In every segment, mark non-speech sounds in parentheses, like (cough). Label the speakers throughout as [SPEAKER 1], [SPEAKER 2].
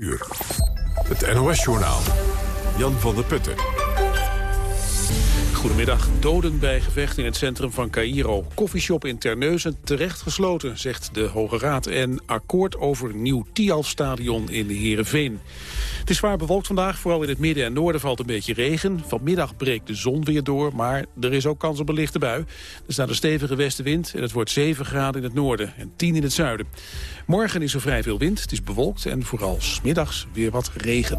[SPEAKER 1] Het NOS-journaal. Jan van der Putten.
[SPEAKER 2] Goedemiddag. Doden bij gevecht in het centrum van Cairo. Koffieshop in Terneuzen terecht gesloten, zegt de Hoge Raad. En akkoord over nieuw Tialf-stadion in Heerenveen. Het is zwaar bewolkt vandaag, vooral in het midden en noorden valt een beetje regen. Vanmiddag breekt de zon weer door, maar er is ook kans op een lichte bui. Er staat een stevige westenwind en het wordt 7 graden in het noorden en 10 in het zuiden. Morgen is er vrij veel wind, het is bewolkt en vooral smiddags weer wat regen.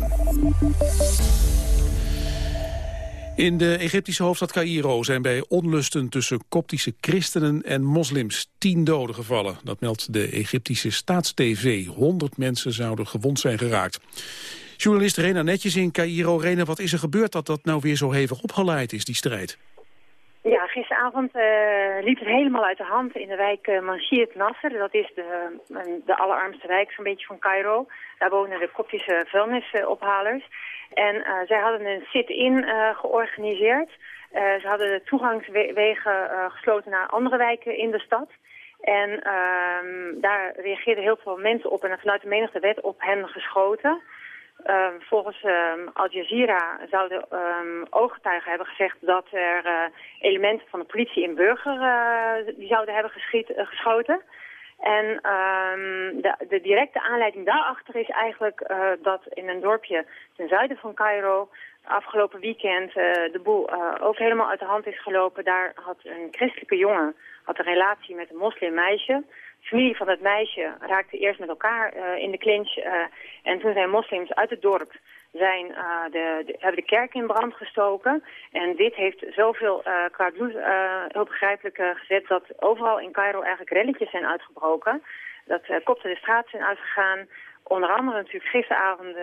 [SPEAKER 2] In de Egyptische hoofdstad Cairo zijn bij onlusten tussen koptische christenen en moslims tien doden gevallen. Dat meldt de Egyptische staatstv. 100 mensen zouden gewond zijn geraakt. Journalist Rena Netjes in Cairo. Rena, wat is er gebeurd dat dat nou weer zo hevig opgeleid is, die strijd?
[SPEAKER 3] Ja, gisteravond uh, liep het helemaal uit de hand in de wijk uh, Nasser. Dat is de, de allerarmste wijk zo'n beetje van Cairo. Daar wonen de koptische vuilnisophalers. En zij hadden een sit-in georganiseerd. ze hadden de toegangswegen gesloten naar andere wijken in de stad. En uh, daar reageerden heel veel mensen op en vanuit de menigte werd op hen geschoten. Um, volgens um, Al Jazeera zouden um, ooggetuigen hebben gezegd dat er uh, elementen van de politie in Burger uh, die zouden hebben geschiet, uh, geschoten. En de, de, directe aanleiding daarachter is eigenlijk dat in een dorpje ten zuiden van Cairo afgelopen weekend de boel ook helemaal uit de hand is gelopen. Daar had een christelijke jongen had een relatie met een moslimmeisje familie van het meisje raakte eerst met elkaar uh, in de clinch. Uh, en toen zijn moslims uit het dorp zijn, uh, de, hebben de kerk in brand gestoken. En dit heeft zoveel uh, qua bloed heel begrijpelijk gezet dat overal in Cairo eigenlijk relletjes zijn uitgebroken. Dat kopten de straat zijn uitgegaan. Onder andere natuurlijk gisteravond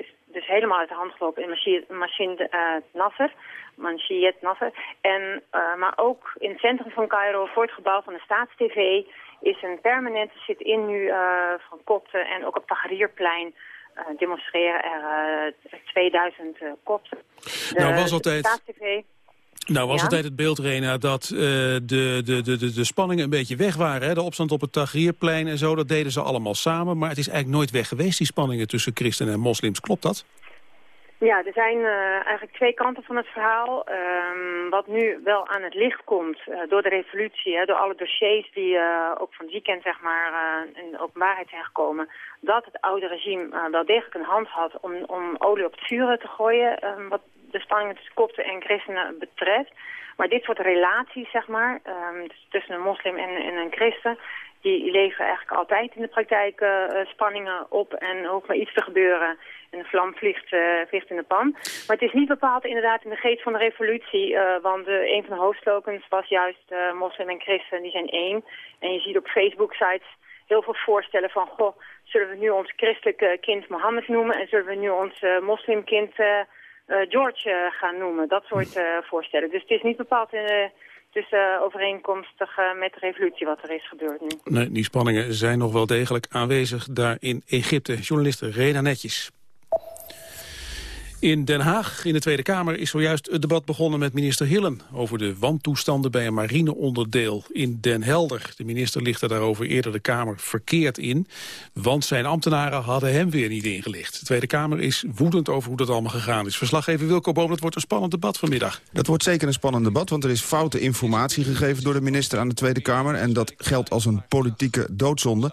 [SPEAKER 3] is dus helemaal uit de hand gelopen in Machine Nasser. Manchiet Nasser. En, maar ook in het centrum van Cairo, voor het gebouw van de Staatstv is een permanente zit-in nu uh, van kopten en ook op Tahrirplein uh, demonstreren er uh, 2000 kopten.
[SPEAKER 2] Nou was altijd... Nou was ja. altijd het beeld, Rena, dat uh, de, de, de, de, de spanningen een beetje weg waren. Hè? De opstand op het Tahrirplein en zo, dat deden ze allemaal samen. Maar het is eigenlijk nooit weg geweest, die spanningen tussen christenen en moslims. Klopt dat?
[SPEAKER 3] Ja, er zijn uh, eigenlijk twee kanten van het verhaal. Um, wat nu wel aan het licht komt uh, door de revolutie, hè, door alle dossiers die uh, ook van het weekend zeg maar, in de openbaarheid zijn gekomen, dat het oude regime wel degelijk een hand had om, om olie op het vuur te gooien, um, wat de spanningen tussen kopten en christenen betreft. Maar dit soort relaties, zeg maar, um, tussen een moslim en, en een christen, die leveren eigenlijk altijd in de praktijk spanningen op en hoeft maar iets te gebeuren en de vlam vliegt, uh, vliegt in de pan. Maar het is niet bepaald inderdaad in de geest van de revolutie. Uh, want uh, een van de hoofdslogans was juist moslim en christen, die zijn één. En je ziet op Facebook-sites heel veel voorstellen van... goh, zullen we nu ons christelijke kind Mohammed noemen... en zullen we nu ons moslimkind George gaan noemen. Dat soort voorstellen. Dus het is niet bepaald... Dus uh, overeenkomstig met de revolutie wat er is gebeurd nu.
[SPEAKER 2] Nee, die spanningen zijn nog wel degelijk aanwezig daar in Egypte. Journaliste Reda Netjes. In Den Haag, in de Tweede Kamer, is zojuist het debat begonnen met minister Hillen... over de wantoestanden bij een marineonderdeel in Den Helder. De minister lichtte daarover eerder de Kamer verkeerd in... want zijn ambtenaren hadden hem weer niet ingelicht. De Tweede Kamer is woedend over hoe dat allemaal gegaan is. Verslaggever Wilco Boom, dat wordt een spannend debat vanmiddag.
[SPEAKER 4] Dat wordt zeker een spannend debat, want er is foute informatie gegeven... door de minister aan de Tweede Kamer en dat geldt als een politieke doodzonde...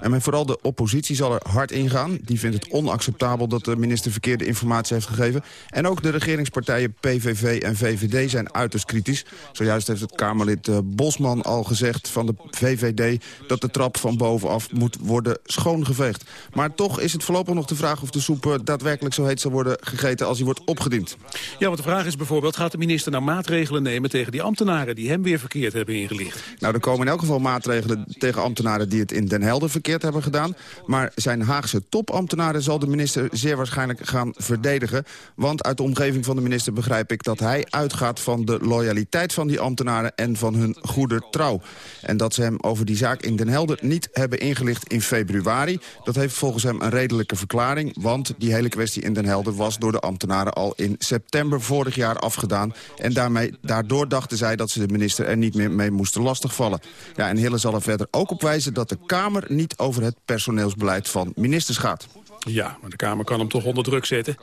[SPEAKER 4] En vooral de oppositie zal er hard ingaan. Die vindt het onacceptabel dat de minister verkeerde informatie heeft gegeven. En ook de regeringspartijen PVV en VVD zijn uiterst kritisch. Zojuist heeft het Kamerlid uh, Bosman al gezegd van de VVD... dat de trap van bovenaf moet worden schoongeveegd. Maar toch is het voorlopig nog de vraag of de soep uh, daadwerkelijk zo heet zal worden gegeten... als die wordt opgediend.
[SPEAKER 2] Ja, want de vraag is bijvoorbeeld... gaat de minister nou maatregelen nemen tegen die ambtenaren... die hem weer verkeerd hebben ingelicht?
[SPEAKER 4] Nou, er komen in elk geval maatregelen tegen ambtenaren... die het in Den Helder verkeerd hebben gedaan. Maar zijn Haagse topambtenaren zal de minister zeer waarschijnlijk gaan verdedigen. Want uit de omgeving van de minister begrijp ik dat hij uitgaat van de loyaliteit van die ambtenaren en van hun goede trouw. En dat ze hem over die zaak in Den Helder niet hebben ingelicht in februari. Dat heeft volgens hem een redelijke verklaring. Want die hele kwestie in Den Helder was door de ambtenaren al in september vorig jaar afgedaan. En daarmee, daardoor dachten zij dat ze de minister er niet meer mee moesten lastigvallen. Ja, en Hille zal er verder ook op wijzen dat de Kamer niet over het personeelsbeleid van ministers gaat.
[SPEAKER 2] Ja, maar de Kamer kan hem toch onder druk zetten?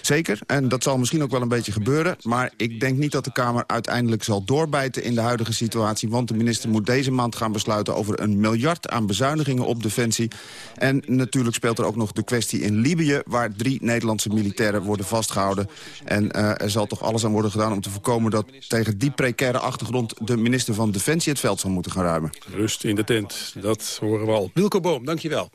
[SPEAKER 4] Zeker, en dat zal misschien ook wel een beetje gebeuren. Maar ik denk niet dat de Kamer uiteindelijk zal doorbijten in de huidige situatie. Want de minister moet deze maand gaan besluiten over een miljard aan bezuinigingen op Defensie. En natuurlijk speelt er ook nog de kwestie in Libië... waar drie Nederlandse militairen worden vastgehouden. En uh, er zal toch alles aan worden gedaan om te voorkomen... dat tegen die precaire achtergrond de minister van Defensie het veld zal moeten gaan ruimen.
[SPEAKER 2] Rust in de tent, dat horen we al. Wilco Boom, dankjewel.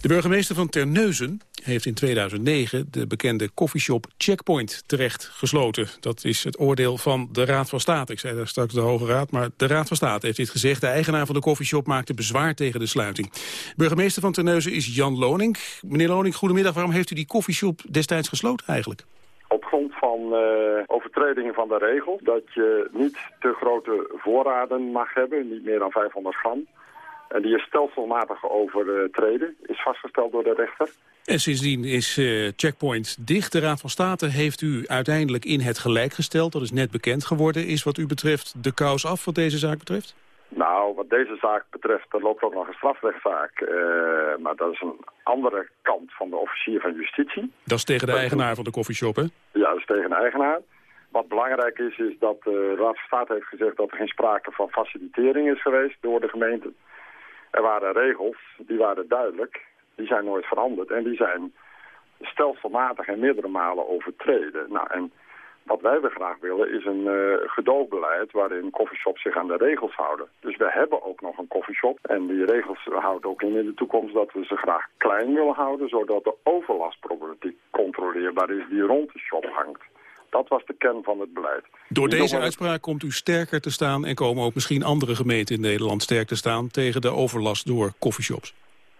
[SPEAKER 2] De burgemeester van Terneuzen heeft in 2009 de bekende koffieshop Checkpoint terecht gesloten. Dat is het oordeel van de Raad van State. Ik zei daar straks de Hoge Raad, maar de Raad van State heeft dit gezegd. De eigenaar van de koffieshop maakte bezwaar tegen de sluiting. Burgemeester van Terneuzen is Jan Loning. Meneer Loning, goedemiddag. Waarom heeft u die koffieshop destijds gesloten eigenlijk?
[SPEAKER 5] Op grond van uh, overtredingen van de regel dat je niet te grote voorraden mag hebben, niet meer dan 500 gram. En die is stelselmatig overtreden, is vastgesteld door de rechter.
[SPEAKER 2] En sindsdien is uh, Checkpoint dicht. De Raad van State heeft u uiteindelijk in het gelijk gesteld. Dat is net bekend geworden. Is wat u betreft de kous af wat deze zaak betreft?
[SPEAKER 5] Nou, wat deze zaak betreft, er loopt ook nog een strafrechtszaak. Uh, maar dat is een andere kant van de officier van justitie.
[SPEAKER 2] Dat is tegen de eigenaar van de koffieshop, hè?
[SPEAKER 5] Ja, dat is tegen de eigenaar. Wat belangrijk is, is dat de Raad van State heeft gezegd dat er geen sprake van facilitering is geweest door de gemeente. Er waren regels, die waren duidelijk, die zijn nooit veranderd en die zijn stelselmatig en meerdere malen overtreden. Nou, en wat wij weer graag willen is een uh, gedoogbeleid waarin coffeeshops zich aan de regels houden. Dus we hebben ook nog een coffeeshop en die regels houden ook in in de toekomst dat we ze graag klein willen houden, zodat de overlastproblematiek controleerbaar is die rond de shop hangt. Dat was de kern van het beleid.
[SPEAKER 2] Door deze uitspraak komt u sterker te staan... en komen ook misschien andere gemeenten in Nederland sterk te staan... tegen de overlast door coffeeshops.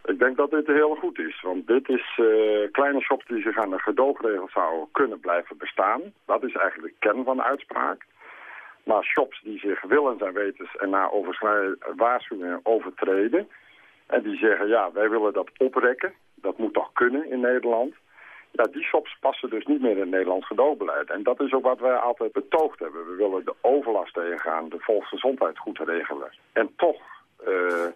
[SPEAKER 5] Ik denk dat dit heel goed is, want dit is uh, kleine shops die zich aan de gedoogregels zouden kunnen blijven bestaan. Dat is eigenlijk de kern van de uitspraak. Maar shops die zich willens en wetens en na waarschuwingen overtreden... en die zeggen, ja, wij willen dat oprekken, dat moet toch kunnen in Nederland... Ja, die shops passen dus niet meer in het Nederlands gedoogbeleid. En dat is ook wat wij altijd betoogd hebben. We willen de overlast tegengaan, de volksgezondheid goed regelen. En toch, uh,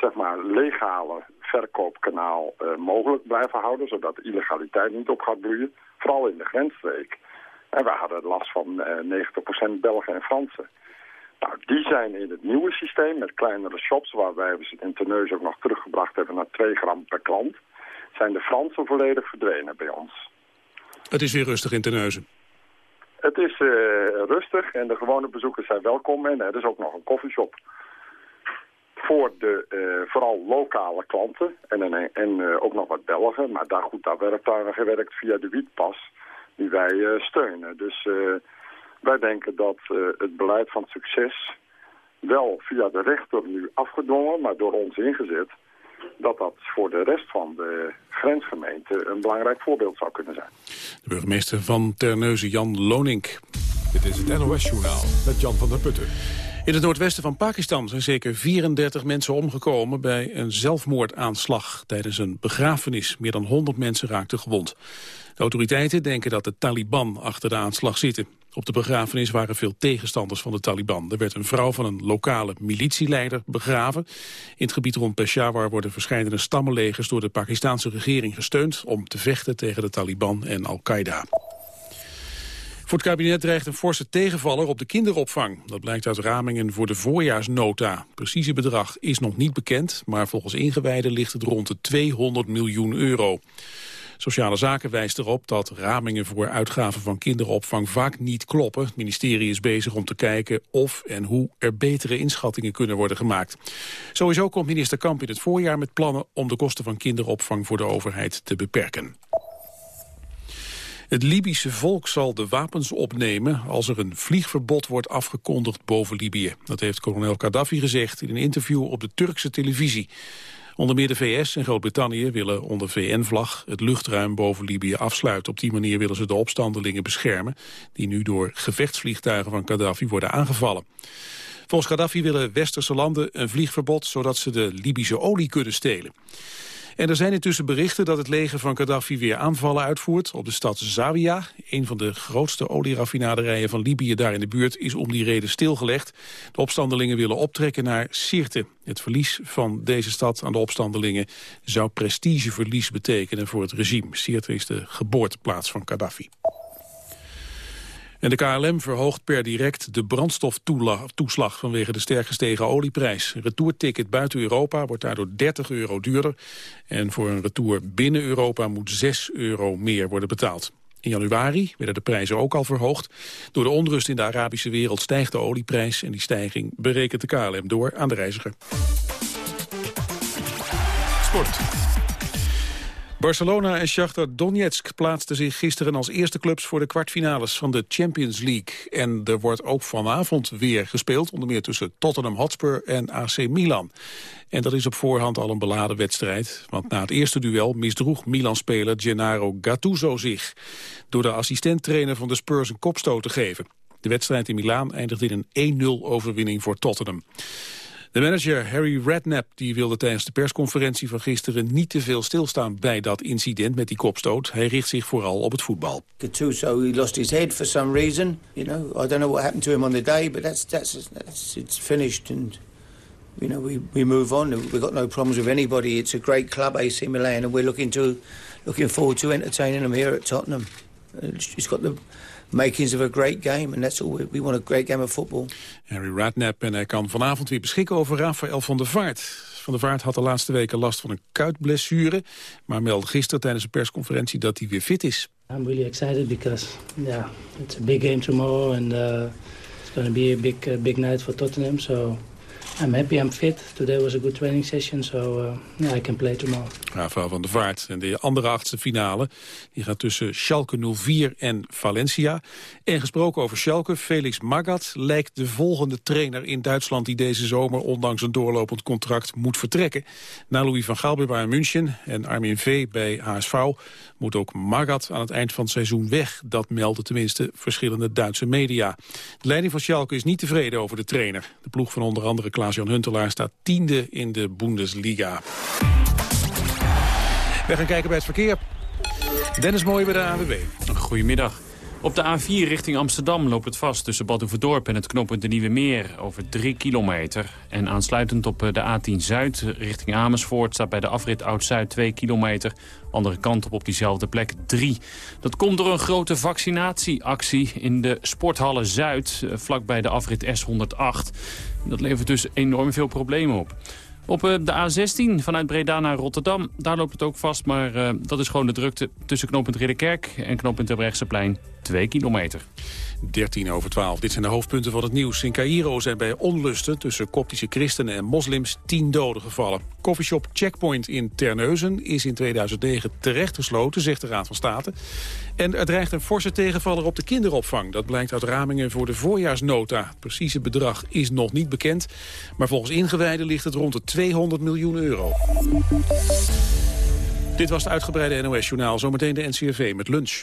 [SPEAKER 5] zeg maar, legale verkoopkanaal uh, mogelijk blijven houden... zodat de illegaliteit niet op gaat bloeien, vooral in de grensstreek. En we hadden last van uh, 90% Belgen en Fransen. Nou, die zijn in het nieuwe systeem met kleinere shops... waarbij we ze in Teneus ook nog teruggebracht hebben naar 2 gram per klant zijn de Fransen volledig verdwenen bij ons.
[SPEAKER 2] Het is weer rustig in Terneuzen.
[SPEAKER 5] Het is uh, rustig en de gewone bezoekers zijn welkom. En er is ook nog een koffieshop voor de uh, vooral lokale klanten. En, en, en uh, ook nog wat Belgen. Maar daar, goed, daar werd daar gewerkt via de wietpas die wij steunen. Dus wij denken dat het beleid van succes wel via de rechter nu afgedwongen, maar door ons ingezet dat dat voor de rest van de grensgemeente een belangrijk voorbeeld zou kunnen zijn.
[SPEAKER 2] De burgemeester van Terneuzen, Jan Lonink.
[SPEAKER 1] Dit is het NOS-journaal met Jan van der Putten.
[SPEAKER 2] In het noordwesten van Pakistan zijn zeker 34 mensen omgekomen bij een zelfmoordaanslag tijdens een begrafenis. Meer dan 100 mensen raakten gewond. De autoriteiten denken dat de Taliban achter de aanslag zitten. Op de begrafenis waren veel tegenstanders van de Taliban. Er werd een vrouw van een lokale militieleider begraven. In het gebied rond Peshawar worden verschillende stammenlegers... door de Pakistanse regering gesteund om te vechten tegen de Taliban en Al-Qaeda. Voor het kabinet dreigt een forse tegenvaller op de kinderopvang. Dat blijkt uit ramingen voor de voorjaarsnota. Precieze bedrag is nog niet bekend, maar volgens ingewijden ligt het rond de 200 miljoen euro. Sociale Zaken wijst erop dat ramingen voor uitgaven van kinderopvang vaak niet kloppen. Het ministerie is bezig om te kijken of en hoe er betere inschattingen kunnen worden gemaakt. Sowieso komt minister Kamp in het voorjaar met plannen om de kosten van kinderopvang voor de overheid te beperken. Het Libische volk zal de wapens opnemen als er een vliegverbod wordt afgekondigd boven Libië. Dat heeft kolonel Gaddafi gezegd in een interview op de Turkse televisie. Onder meer de VS en Groot-Brittannië willen onder VN-vlag het luchtruim boven Libië afsluiten. Op die manier willen ze de opstandelingen beschermen die nu door gevechtsvliegtuigen van Gaddafi worden aangevallen. Volgens Gaddafi willen westerse landen een vliegverbod zodat ze de Libische olie kunnen stelen. En er zijn intussen berichten dat het leger van Gaddafi weer aanvallen uitvoert op de stad Zawiya. Een van de grootste olieraffinaderijen van Libië daar in de buurt is om die reden stilgelegd. De opstandelingen willen optrekken naar Sirte. Het verlies van deze stad aan de opstandelingen zou prestigeverlies betekenen voor het regime. Sirte is de geboorteplaats van Gaddafi. En de KLM verhoogt per direct de brandstoftoeslag vanwege de sterk gestegen olieprijs. Een retourticket buiten Europa wordt daardoor 30 euro duurder. En voor een retour binnen Europa moet 6 euro meer worden betaald. In januari werden de prijzen ook al verhoogd. Door de onrust in de Arabische wereld stijgt de olieprijs... en die stijging berekent de KLM door aan de reiziger. Sport. Barcelona en Shakhtar Donetsk plaatsten zich gisteren als eerste clubs voor de kwartfinales van de Champions League. En er wordt ook vanavond weer gespeeld, onder meer tussen Tottenham Hotspur en AC Milan. En dat is op voorhand al een beladen wedstrijd, want na het eerste duel misdroeg Milan-speler Gennaro Gattuso zich. Door de assistent-trainer van de Spurs een kopstoot te geven. De wedstrijd in Milaan eindigde in een 1-0 overwinning voor Tottenham. De manager Harry Redknapp die wilde tijdens de persconferentie van gisteren niet te veel stilstaan bij dat incident met die kopstoot. Hij richt zich vooral op het voetbal.
[SPEAKER 6] Gattuso, he lost his head for some reason. You know, I don't know what happened to him on the day, but that's that's, that's it's finished and you know we we move on. We've got no problems with anybody. It's a great club, AC Milan, and we're looking to looking forward to entertaining them here at Tottenham. It's got the makings of a great game. And that's all we, we want a great game of football.
[SPEAKER 2] Harry Radnap en hij kan vanavond weer beschikken over Rafael van der Vaart. Van der Vaart had de laatste weken last van een kuitblessure. Maar meldde gisteren tijdens een persconferentie dat hij weer fit is.
[SPEAKER 7] I'm really excited because yeah, it's a big game tomorrow and uh, it's going to be a big, uh, big night for Tottenham. So I'm happy I'm fit. Today was a good training session, so uh, yeah, I can play tomorrow.
[SPEAKER 2] Rafael van der Vaart. En de andere achtste finale die gaat tussen Schalke 04 en Valencia. En gesproken over Schalke, Felix Magath lijkt de volgende trainer in Duitsland... die deze zomer, ondanks een doorlopend contract, moet vertrekken. Na Louis van Gaal bij Bayern München en Armin V bij HSV... moet ook Magath aan het eind van het seizoen weg. Dat melden tenminste verschillende Duitse media. De leiding van Schalke is niet tevreden over de trainer. De ploeg van onder andere Klaas-Jan Huntelaar staat tiende in de Bundesliga. We gaan kijken bij het verkeer. Dennis Mooij bij de AWB.
[SPEAKER 8] Goedemiddag. Op de A4 richting Amsterdam loopt het vast tussen Badhoevedorp en het knooppunt de Nieuwe Meer over 3 kilometer. En aansluitend op de A10 Zuid richting Amersfoort staat bij de afrit Oud-Zuid 2 kilometer. Andere kant op op diezelfde plek 3. Dat komt door een grote vaccinatieactie in de Sporthalle Zuid, vlakbij de afrit S108. Dat levert dus enorm veel problemen op. Op de A16 vanuit Breda naar Rotterdam, daar loopt het ook vast. Maar dat is gewoon de drukte tussen knooppunt Ridderkerk en knooppunt Terbrechtseplein. 2 kilometer.
[SPEAKER 2] 13 over 12. Dit zijn de hoofdpunten van het nieuws. In Cairo zijn bij onlusten tussen koptische christenen en moslims 10 doden gevallen. Coffeeshop Checkpoint in Terneuzen is in 2009 terecht gesloten, zegt de Raad van State. En er dreigt een forse tegenvaller op de kinderopvang. Dat blijkt uit ramingen voor de voorjaarsnota. Het precieze bedrag is nog niet bekend. Maar volgens ingewijden ligt het rond de 200 miljoen euro. Dit was het uitgebreide NOS-journaal. Zometeen de NCRV met lunch.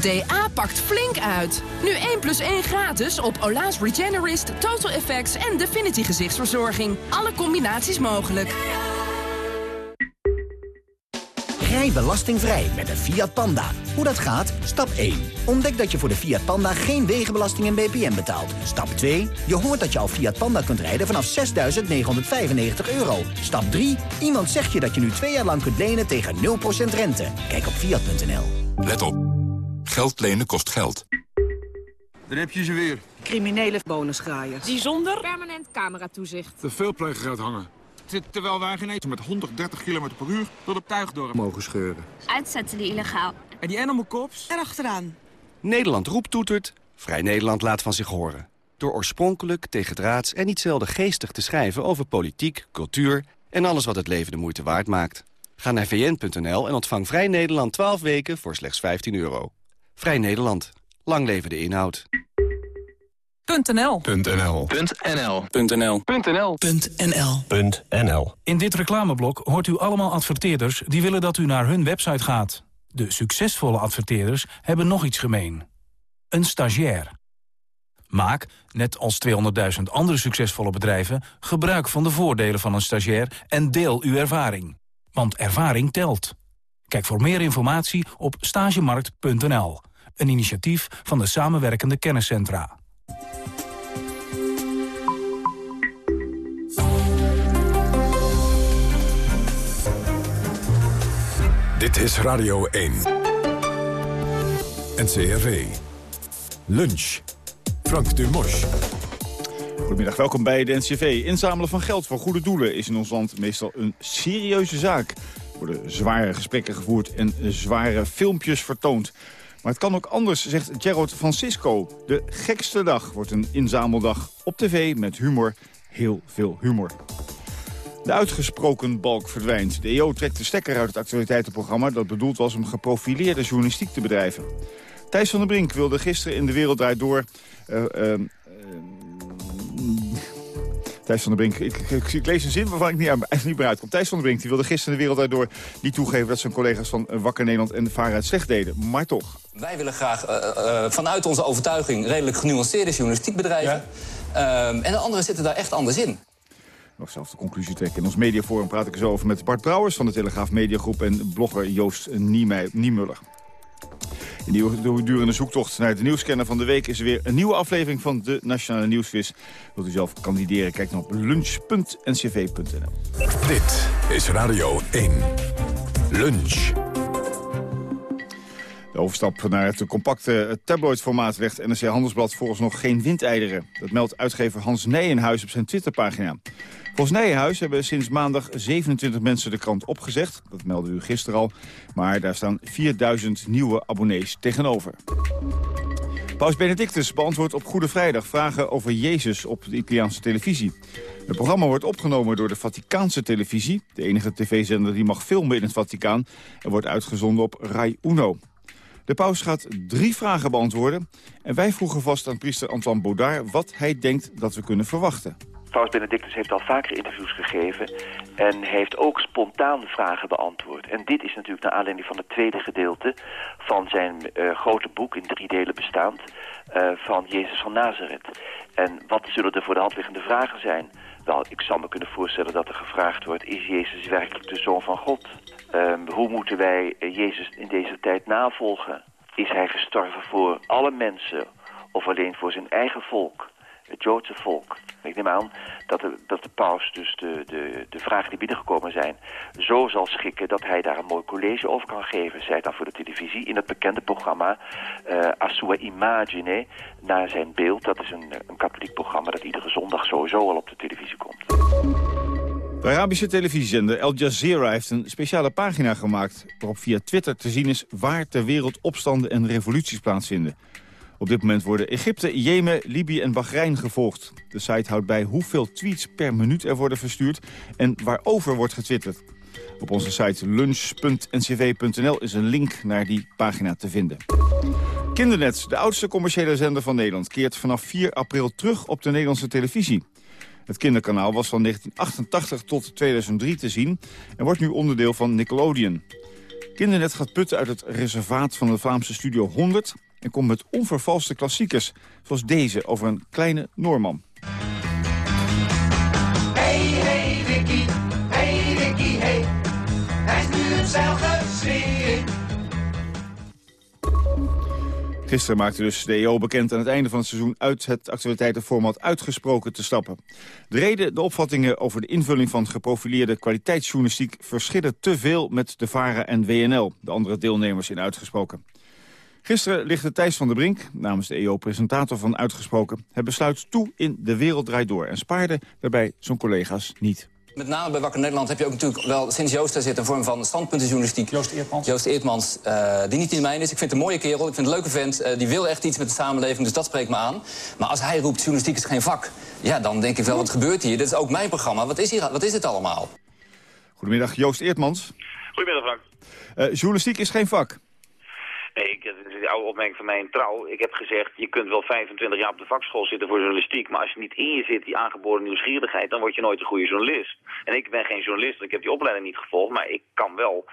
[SPEAKER 9] DA pakt flink uit. Nu 1 plus 1 gratis op Ola's Regenerist, Total Effects en Definity gezichtsverzorging. Alle combinaties mogelijk.
[SPEAKER 10] Rij belastingvrij met een Fiat Panda. Hoe dat gaat? Stap 1. Ontdek dat je voor de Fiat Panda geen wegenbelasting en BPM betaalt. Stap 2. Je hoort dat je al Fiat Panda kunt rijden vanaf 6.995 euro. Stap 3. Iemand zegt je dat je nu twee jaar lang kunt lenen tegen 0% rente. Kijk op Fiat.nl.
[SPEAKER 11] Let op. Geld lenen kost geld.
[SPEAKER 12] Dan heb je ze weer.
[SPEAKER 13] Criminele bonusgraaiers.
[SPEAKER 14] Die zonder permanent cameratoezicht.
[SPEAKER 12] De veelpleger gaat hangen. Terwijl wij geen eten met 130 km per uur tot op Tuigdorp mogen scheuren.
[SPEAKER 14] Uitzetten die illegaal.
[SPEAKER 12] En die animal cops?
[SPEAKER 13] Erachteraan.
[SPEAKER 15] Nederland roept toetert. Vrij Nederland laat van zich horen. Door oorspronkelijk, tegendraads en niet zelden geestig te schrijven over politiek, cultuur... en alles wat het leven de moeite waard maakt. Ga naar vn.nl en ontvang Vrij Nederland 12 weken voor slechts 15 euro. Vrij Nederland. Lang leven de inhoud.
[SPEAKER 16] .nl.
[SPEAKER 1] .nl.
[SPEAKER 16] .nl.
[SPEAKER 1] .nl.
[SPEAKER 16] .nl.
[SPEAKER 1] .nl.
[SPEAKER 16] In dit reclameblok hoort u allemaal adverteerders die willen dat u naar hun website gaat. De succesvolle adverteerders hebben nog iets gemeen. Een stagiair. Maak, net als 200.000 andere succesvolle bedrijven... gebruik van de voordelen van een stagiair en deel uw ervaring. Want ervaring telt. Kijk voor meer informatie op stagemarkt.nl. Een initiatief van de samenwerkende kenniscentra.
[SPEAKER 1] Dit is Radio 1. NCRV. Lunch. Frank Dumos.
[SPEAKER 17] Goedemiddag, welkom bij de NCV. Inzamelen van geld voor goede doelen is in ons land meestal een serieuze zaak. Er worden zware gesprekken gevoerd en zware filmpjes vertoond. Maar het kan ook anders, zegt Gerard Francisco. De gekste dag wordt een inzameldag op tv met humor. Heel veel humor. De uitgesproken balk verdwijnt. De EO trekt de stekker uit het actualiteitenprogramma... dat bedoeld was om geprofileerde journalistiek te bedrijven. Thijs van der Brink wilde gisteren in De Wereld Draait Door... Uh, uh, Thijs van der Brink, ik, ik, ik, lees een zin waarvan ik niet, aan, niet meer uitkom. Thijs van der Brink die wilde gisteren De Wereld Draait Door... niet toegeven dat zijn collega's van Wakker Nederland en de Vara het slecht deden. Maar toch.
[SPEAKER 18] Wij willen graag uh, vanuit onze overtuiging... redelijk genuanceerde journalistiek bedrijven. Ja. en de anderen zitten daar echt anders in
[SPEAKER 17] nog zelf de conclusie trekken. In ons mediaforum praat ik zo over met Bart Brouwers van de Telegraaf Mediagroep... en blogger Joost Niemuller. In die durende zoektocht naar de nieuwscanner van de week... is er weer een nieuwe aflevering van de Nationale Nieuwsquiz. Wilt u zelf kandideren? Kijk dan op lunch.ncv.nl.
[SPEAKER 1] Dit is Radio 1. Lunch.
[SPEAKER 17] De overstap naar het compacte tabloidformaat legt NRC Handelsblad volgens nog geen windeieren. Dat meldt uitgever Hans Nijenhuis op zijn Twitterpagina. Volgens Nijenhuis hebben sinds maandag 27 mensen de krant opgezegd. Dat meldde u gisteren al. Maar daar staan 4000 nieuwe abonnees tegenover. Paus Benedictus beantwoordt op Goede Vrijdag vragen over Jezus op de Italiaanse televisie. Het programma wordt opgenomen door de Vaticaanse televisie, de enige tv-zender die mag filmen in het Vaticaan, en wordt uitgezonden op Rai Uno. De paus gaat drie vragen beantwoorden en wij vroegen vast aan priester Antoine Baudard wat hij denkt dat we kunnen verwachten.
[SPEAKER 19] Paus Benedictus heeft al vaker interviews gegeven en heeft ook spontaan vragen beantwoord. En dit is natuurlijk naar aanleiding van het tweede gedeelte van zijn uh, grote boek in drie delen bestaand uh, van Jezus van Nazareth. En wat zullen er voor de hand liggende vragen zijn? Wel, ik zou me kunnen voorstellen dat er gevraagd wordt, is Jezus werkelijk de Zoon van God? Um, hoe moeten wij Jezus in deze tijd navolgen? Is hij gestorven voor alle mensen of alleen voor zijn eigen volk? Het Joodse volk. Ik neem aan dat de, dat de paus dus de, de, de vragen die binnengekomen zijn... zo zal schikken dat hij daar een mooi college over kan geven. Zij dan voor de televisie in het bekende programma uh, A Sua Imagine... naar zijn beeld. Dat is een, een katholiek programma dat iedere zondag sowieso al op de televisie komt.
[SPEAKER 17] De Arabische televisiezender Al Jazeera heeft een speciale pagina gemaakt... waarop via Twitter te zien is waar ter wereld opstanden en revoluties plaatsvinden. Op dit moment worden Egypte, Jemen, Libië en Bahrein gevolgd. De site houdt bij hoeveel tweets per minuut er worden verstuurd en waarover wordt getwitterd. Op onze site lunch.ncv.nl is een link naar die pagina te vinden. Kindernet, de oudste commerciële zender van Nederland... keert vanaf 4 april terug op de Nederlandse televisie. Het kinderkanaal was van 1988 tot 2003 te zien... en wordt nu onderdeel van Nickelodeon. Kindernet gaat putten uit het reservaat van de Vlaamse Studio 100 en komt met onvervalste klassiekers, zoals deze over een kleine Noorman.
[SPEAKER 20] Hey, hey, Ricky, hey, Ricky, hey, hij is nu zeilgeschreeuw.
[SPEAKER 17] Gisteren maakte dus de EO bekend aan het einde van het seizoen uit het actualiteitenformat uitgesproken te stappen. De reden, de opvattingen over de invulling van geprofileerde kwaliteitsjournalistiek verschillen te veel met de VARA en WNL, de andere deelnemers in uitgesproken. Gisteren lichtte Thijs van der Brink, namens de EO-presentator van Uitgesproken... het besluit toe in De Wereld Draait Door... en spaarde daarbij zijn collega's niet.
[SPEAKER 18] Met name bij Wakker Nederland heb je ook natuurlijk wel sinds Joost daar zit... een vorm van standpuntenjournalistiek.
[SPEAKER 21] Joost Eertmans.
[SPEAKER 18] Joost Eertmans, uh, die niet in mijn is. Ik vind het een mooie kerel, ik vind het een leuke vent. Uh, die wil echt iets met de samenleving, dus dat spreekt me aan. Maar als hij roept, journalistiek is geen vak... ja, dan denk ik wel, wat gebeurt hier? Dit is ook mijn programma. Wat is, hier, wat is dit allemaal?
[SPEAKER 17] Goedemiddag, Joost Eertmans.
[SPEAKER 22] Goedemiddag Frank.
[SPEAKER 17] Eh, journalistiek is geen vak.
[SPEAKER 22] Nee, ik, opmerking van mij trouw. Ik heb gezegd, je kunt wel 25 jaar op de vakschool zitten voor journalistiek, maar als je niet in je zit, die aangeboren nieuwsgierigheid, dan word je nooit een goede journalist. En ik ben geen journalist, ik heb die opleiding niet gevolgd, maar ik kan wel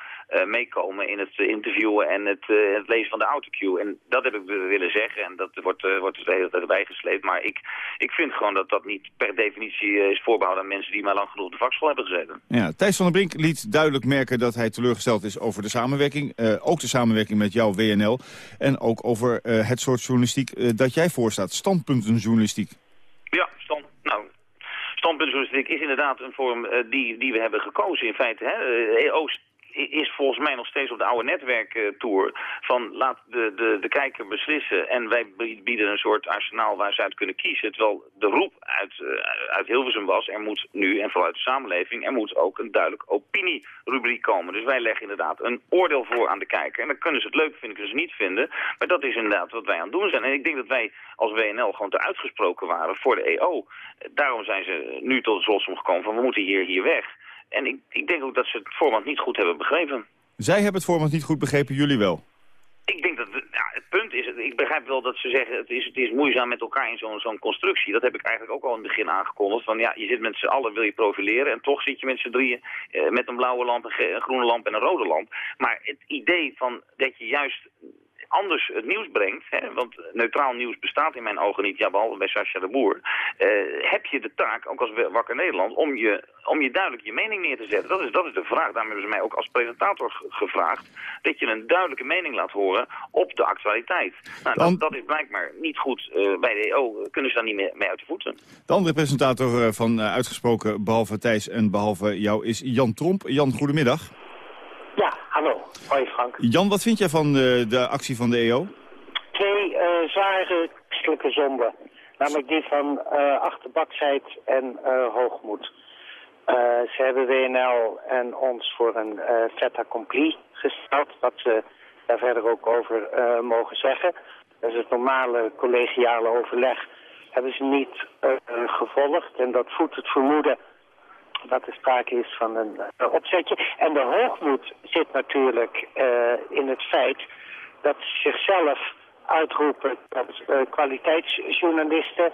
[SPEAKER 22] meekomen in het eh, interviewen en het, eh, het lezen van de autocue. En dat heb ik willen zeggen en dat wordt, eh, wordt dus de hele tijd bijgesleept. Maar ik, ik vind gewoon dat dat niet per definitie eh, is voorbehouden aan mensen die maar lang genoeg op de vakschool hebben gezeten.
[SPEAKER 17] Ja, Thijs van der Brink liet duidelijk merken dat hij teleurgesteld is over de samenwerking. eh, ook de samenwerking met jouw WNL. En ook over eh, het soort journalistiek eh, dat jij voorstaat. Standpuntenjournalistiek.
[SPEAKER 22] Ja, stand, nou, standpuntjournalistiek is inderdaad een vorm eh, die, die we hebben gekozen in feite. Hè. Eh, EO is volgens mij nog steeds op de oude netwerktour van laat de, de, de kijker beslissen en wij bieden een soort arsenaal waar ze uit kunnen kiezen. Terwijl de roep uit, eh, uit Hilversum was, er moet nu en vanuit de samenleving, er moet ook een duidelijk opinierubriek komen. Dus wij leggen inderdaad een oordeel voor aan de kijker. En dan kunnen ze het leuk vinden, kunnen ze het niet vinden. Maar dat is inderdaad wat wij aan het doen zijn. En ik denk dat wij als WNL gewoon te uitgesproken waren voor de EO. Daarom zijn ze nu tot de slotsom gekomen van we moeten hier, hier weg. En ik, ik denk ook dat ze het format niet goed hebben begrepen.
[SPEAKER 17] Zij hebben het format niet goed begrepen, jullie wel.
[SPEAKER 22] Ik denk dat, ja, het punt is, ik begrijp wel dat ze zeggen het is, het is moeizaam met elkaar in zo'n zo'n constructie. Dat heb ik eigenlijk ook al in het begin aangekondigd. Van ja, je zit met z'n allen, wil je profileren en toch zit je met z'n drieën eh, met een blauwe lamp, een groene lamp en een rode lamp. Maar het idee van dat je juist anders het nieuws brengt, hè, want neutraal nieuws bestaat in mijn ogen niet, ja, behalve bij Sascha de Boer, eh, heb je de taak, ook als Wakker Nederland, om je, om je duidelijk je mening neer te zetten. Dat is, dat is de vraag. Daarom hebben ze mij ook als presentator ge- gevraagd dat je een duidelijke mening laat horen op de actualiteit. Nou, dat, dat is blijkbaar niet goed eh, bij de EO, kunnen ze daar niet meer mee uit de voeten.
[SPEAKER 17] De andere presentator eh, van Uitgesproken, behalve Thijs en behalve jou, is Jan Tromp. Jan, goedemiddag.
[SPEAKER 21] Ja, hallo. Hoi Frank.
[SPEAKER 17] Jan, wat vind jij van eh, de actie van de EO?
[SPEAKER 21] Twee eh, zware christelijke zonden. Namelijk die van eh achterbaksheid en hoogmoed. Ze hebben WNL en ons voor een fait accompli gesteld. Wat ze daar verder ook over mogen zeggen. Dat is het normale collegiale overleg. Hebben ze niet gevolgd. En dat voedt het vermoeden dat er sprake is van een opzetje. En de hoogmoed zit natuurlijk eh, in het feit dat ze zichzelf uitroepen tot eh, kwaliteitsjournalisten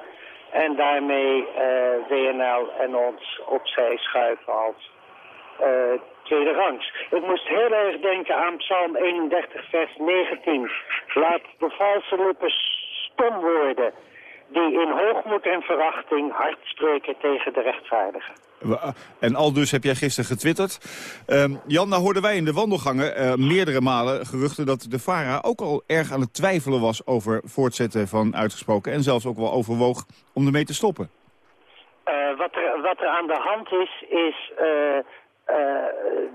[SPEAKER 21] en daarmee eh, WNL en ons opzij schuiven als tweede rangs. Ik moest heel erg denken aan Psalm 31, vers 19. Laat de valse lippen stom worden, die in hoogmoed en verachting hard spreken tegen de rechtvaardigen.
[SPEAKER 17] En al dus heb jij gisteren getwitterd. Ehm, Jan, nou hoorden wij in de wandelgangen eh, meerdere malen geruchten... dat de VARA ook al erg aan het twijfelen was over voortzetten van uitgesproken... en zelfs ook wel overwoog om ermee te stoppen.
[SPEAKER 21] Eh, wat, er, wat er aan de hand is, is eh,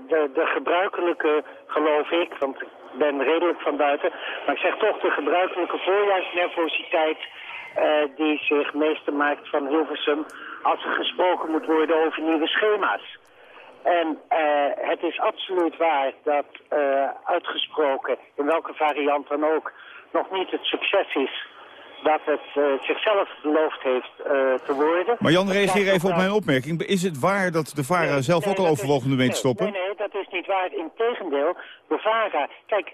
[SPEAKER 21] de, de gebruikelijke, geloof ik, want ik ben redelijk van buiten, maar ik zeg toch de gebruikelijke voorjaarsnervositeit die zich meester maakt van Hilversum als er gesproken moet worden over nieuwe schema's. En eh, het is absoluut waar dat eh, uitgesproken, in welke variant dan ook, nog niet het succes is dat het eh, zichzelf beloofd heeft eh, te worden.
[SPEAKER 17] Maar Jan, reageer even op mijn opmerking. Is het waar dat de VARA zelf
[SPEAKER 21] Nee,
[SPEAKER 17] ook al overwogen ermee te stoppen?
[SPEAKER 21] Nee, nee, dat is niet waar. Integendeel, de VARA... Kijk, eh,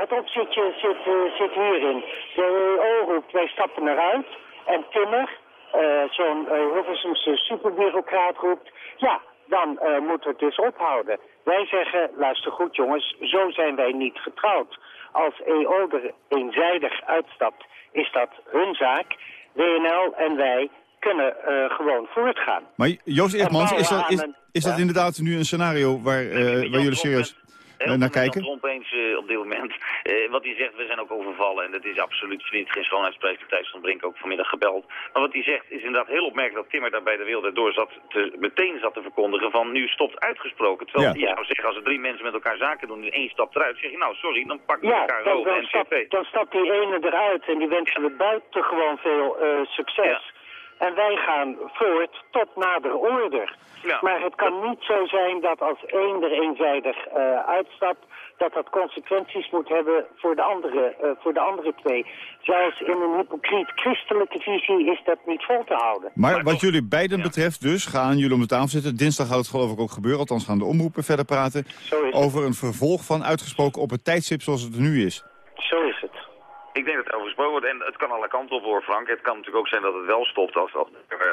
[SPEAKER 21] het opzetje zit, eh, zit hierin. De EO roept, wij stappen eruit. En Timmer, eh, zo'n uh, Hilversumse superbureaucraat roept... Ja, dan eh moeten we het dus ophouden. Wij zeggen, luister goed jongens, zo zijn wij niet getrouwd. Als EO er eenzijdig uitstapt, is dat hun zaak. WNL en wij kunnen eh, gewoon voortgaan.
[SPEAKER 17] Maar Joost
[SPEAKER 21] En
[SPEAKER 17] Eerdmans, is dat, is, dat
[SPEAKER 21] ja.
[SPEAKER 17] inderdaad nu een scenario waar, eh, waar jullie serieus eh, naar kijken?
[SPEAKER 22] Trump eens eh, op dit moment. Eh, wat hij zegt, we zijn ook overvallen. En dat is absoluut niet geen schoonheidspreek. Thijs van Brink ook vanmiddag gebeld. Maar wat hij zegt is inderdaad heel opmerkelijk dat Timmer daar bij de wereld door zat te, meteen zat te verkondigen van nu stopt uitgesproken. Terwijl
[SPEAKER 21] Ja.
[SPEAKER 22] je zou zeggen, als er drie mensen met elkaar zaken doen en één stapt eruit, zeg je nou sorry, dan pakken we
[SPEAKER 21] Ja,
[SPEAKER 22] elkaar over
[SPEAKER 21] dan,
[SPEAKER 22] en
[SPEAKER 21] stapt, dan stapt die ene eruit en die wensen we buitengewoon veel eh, succes. En wij gaan voort tot nader order. Maar het kan niet zo zijn dat als één er eenzijdig eh, uitstapt... dat dat consequenties moet hebben voor de, andere, eh, voor de andere twee. Zelfs in een hypocriet christelijke visie is dat niet vol te houden.
[SPEAKER 17] Maar wat jullie beiden betreft dus, gaan jullie om de tafel zitten. Dinsdag gaat het geloof ik ook gebeuren, althans gaan de omroepen verder praten... over een vervolg van uitgesproken op het tijdstip zoals het er nu is.
[SPEAKER 22] Ik denk dat het over gesproken wordt en het kan alle kanten op hoor Frank. Het kan natuurlijk ook zijn dat het wel stopt als, als,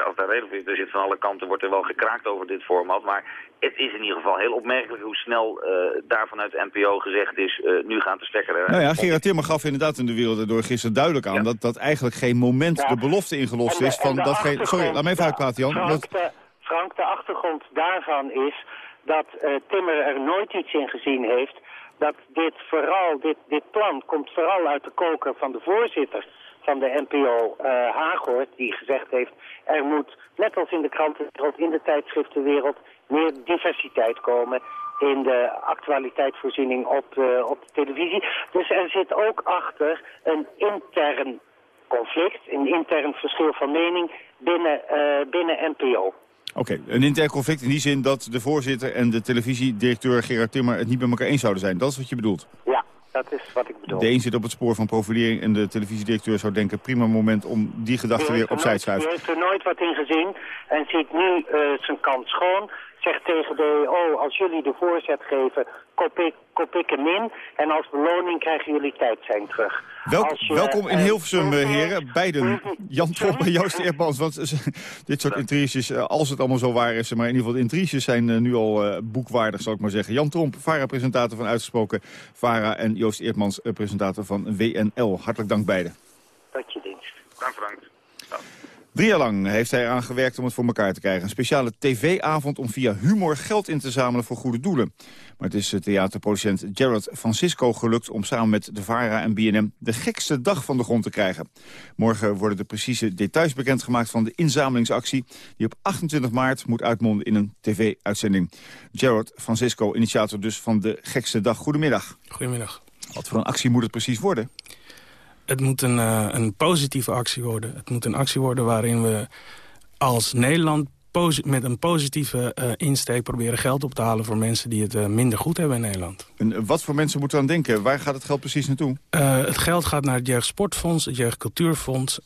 [SPEAKER 22] als daar reden voor er zit van alle kanten wordt er wel gekraakt over dit format. Maar het is in ieder geval heel opmerkelijk hoe snel uh, daar vanuit de NPO gezegd is, uh, nu gaat de stekker eruit.
[SPEAKER 17] Nou ja, Gerard Timmer gaf inderdaad in de wereld door gisteren duidelijk aan dat, dat eigenlijk geen moment de belofte ingelost is van dat geen... Sorry, laat me even uitpraten Jan.
[SPEAKER 21] Frank,
[SPEAKER 17] Dat,
[SPEAKER 21] de, Frank, de achtergrond daarvan is dat uh, Timmer er nooit iets in gezien heeft dat dit vooral, dit, dit plan komt vooral uit de koker van de voorzitter van de NPO, uh, Hagoort, die gezegd heeft... er moet, net als in de krantenwereld, in de tijdschriftenwereld... meer diversiteit komen in de actualiteitsvoorziening op de, op de televisie. Dus er zit ook achter een intern conflict, een intern verschil van mening binnen, uh, binnen NPO.
[SPEAKER 17] Oké, een intern conflict in die zin dat de voorzitter en de televisiedirecteur Gerard Timmer het niet met elkaar eens zouden zijn. Dat is wat je bedoelt?
[SPEAKER 21] Ja, dat is wat ik bedoel.
[SPEAKER 17] De een zit op het spoor van profilering en de televisiedirecteur zou denken... prima moment om die gedachte weer opzij te schuiven.
[SPEAKER 21] Hij heeft er nooit wat in gezien en ziet nu uh, zijn kans schoon. Zegt tegen de EO, als jullie de voorzet geven, kop ik, kop ik hem in. En als beloning krijgen jullie tijd zijn terug.
[SPEAKER 17] Welk,
[SPEAKER 21] Als je,
[SPEAKER 17] welkom in
[SPEAKER 21] eh,
[SPEAKER 17] Hilversum,
[SPEAKER 21] uh,
[SPEAKER 17] heren. Beiden. Jan Tromp en Joost Eerdmans. Want eh, dit soort intriges, als het allemaal zo waar is... maar in ieder geval de intriges zijn nu al boekwaardig, zal ik maar zeggen. Jan Tromp, VARA-presentator van Uitgesproken VARA... en Joost Eerdmans, presentator van WNL. Hartelijk dank beiden.
[SPEAKER 21] Dat je dienst.
[SPEAKER 22] Dank Frank.
[SPEAKER 17] Drie jaar lang heeft hij eraan gewerkt om het voor elkaar te krijgen. Een speciale tv-avond om via humor geld in te zamelen voor goede doelen. Maar het is eh, theaterproducent Gerard Francisco gelukt om samen met de VARA en BNM de gekste dag van de grond te krijgen. Morgen worden de precieze details bekendgemaakt van de inzamelingsactie... die op 28 maart moet uitmonden in een tv-uitzending. Gerard Francisco, initiator dus van de gekste dag. Goedemiddag.
[SPEAKER 23] Goedemiddag.
[SPEAKER 17] Wat voor een actie moet het precies worden?
[SPEAKER 23] Het moet een, uh, een positieve actie worden. Het moet een actie worden waarin we als Nederland met een positieve uh, insteek proberen geld op te halen... voor mensen die het uh, minder goed hebben in Nederland.
[SPEAKER 17] En wat voor mensen moeten we aan denken? Waar gaat het geld precies naartoe?
[SPEAKER 23] het geld gaat naar het Jeugdsportfonds, het Jeugdcultuurfonds...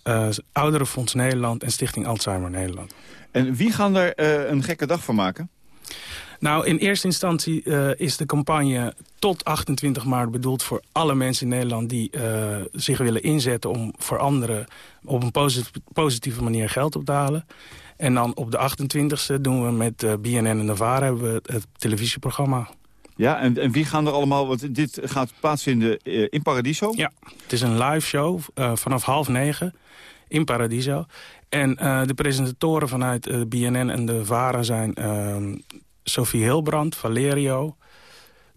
[SPEAKER 23] Ouderenfonds Nederland en Stichting Alzheimer Nederland.
[SPEAKER 17] En wie gaan daar een gekke dag van maken?
[SPEAKER 23] Nou, in eerste instantie uh, is de campagne tot 28 maart bedoeld voor alle mensen in Nederland die uh, zich willen inzetten om voor anderen op een posit positieve manier geld op te halen. En dan op de 28e doen we met uh, BNN en Navarra hebben we het, televisieprogramma.
[SPEAKER 17] Ja, en, en wie gaan er allemaal, want dit gaat plaatsvinden in Paradiso?
[SPEAKER 23] Ja, het is een live show vanaf half negen in Paradiso. En de presentatoren vanuit BNN en de VARA zijn ehm, Sophie Hilbrand, Valerio,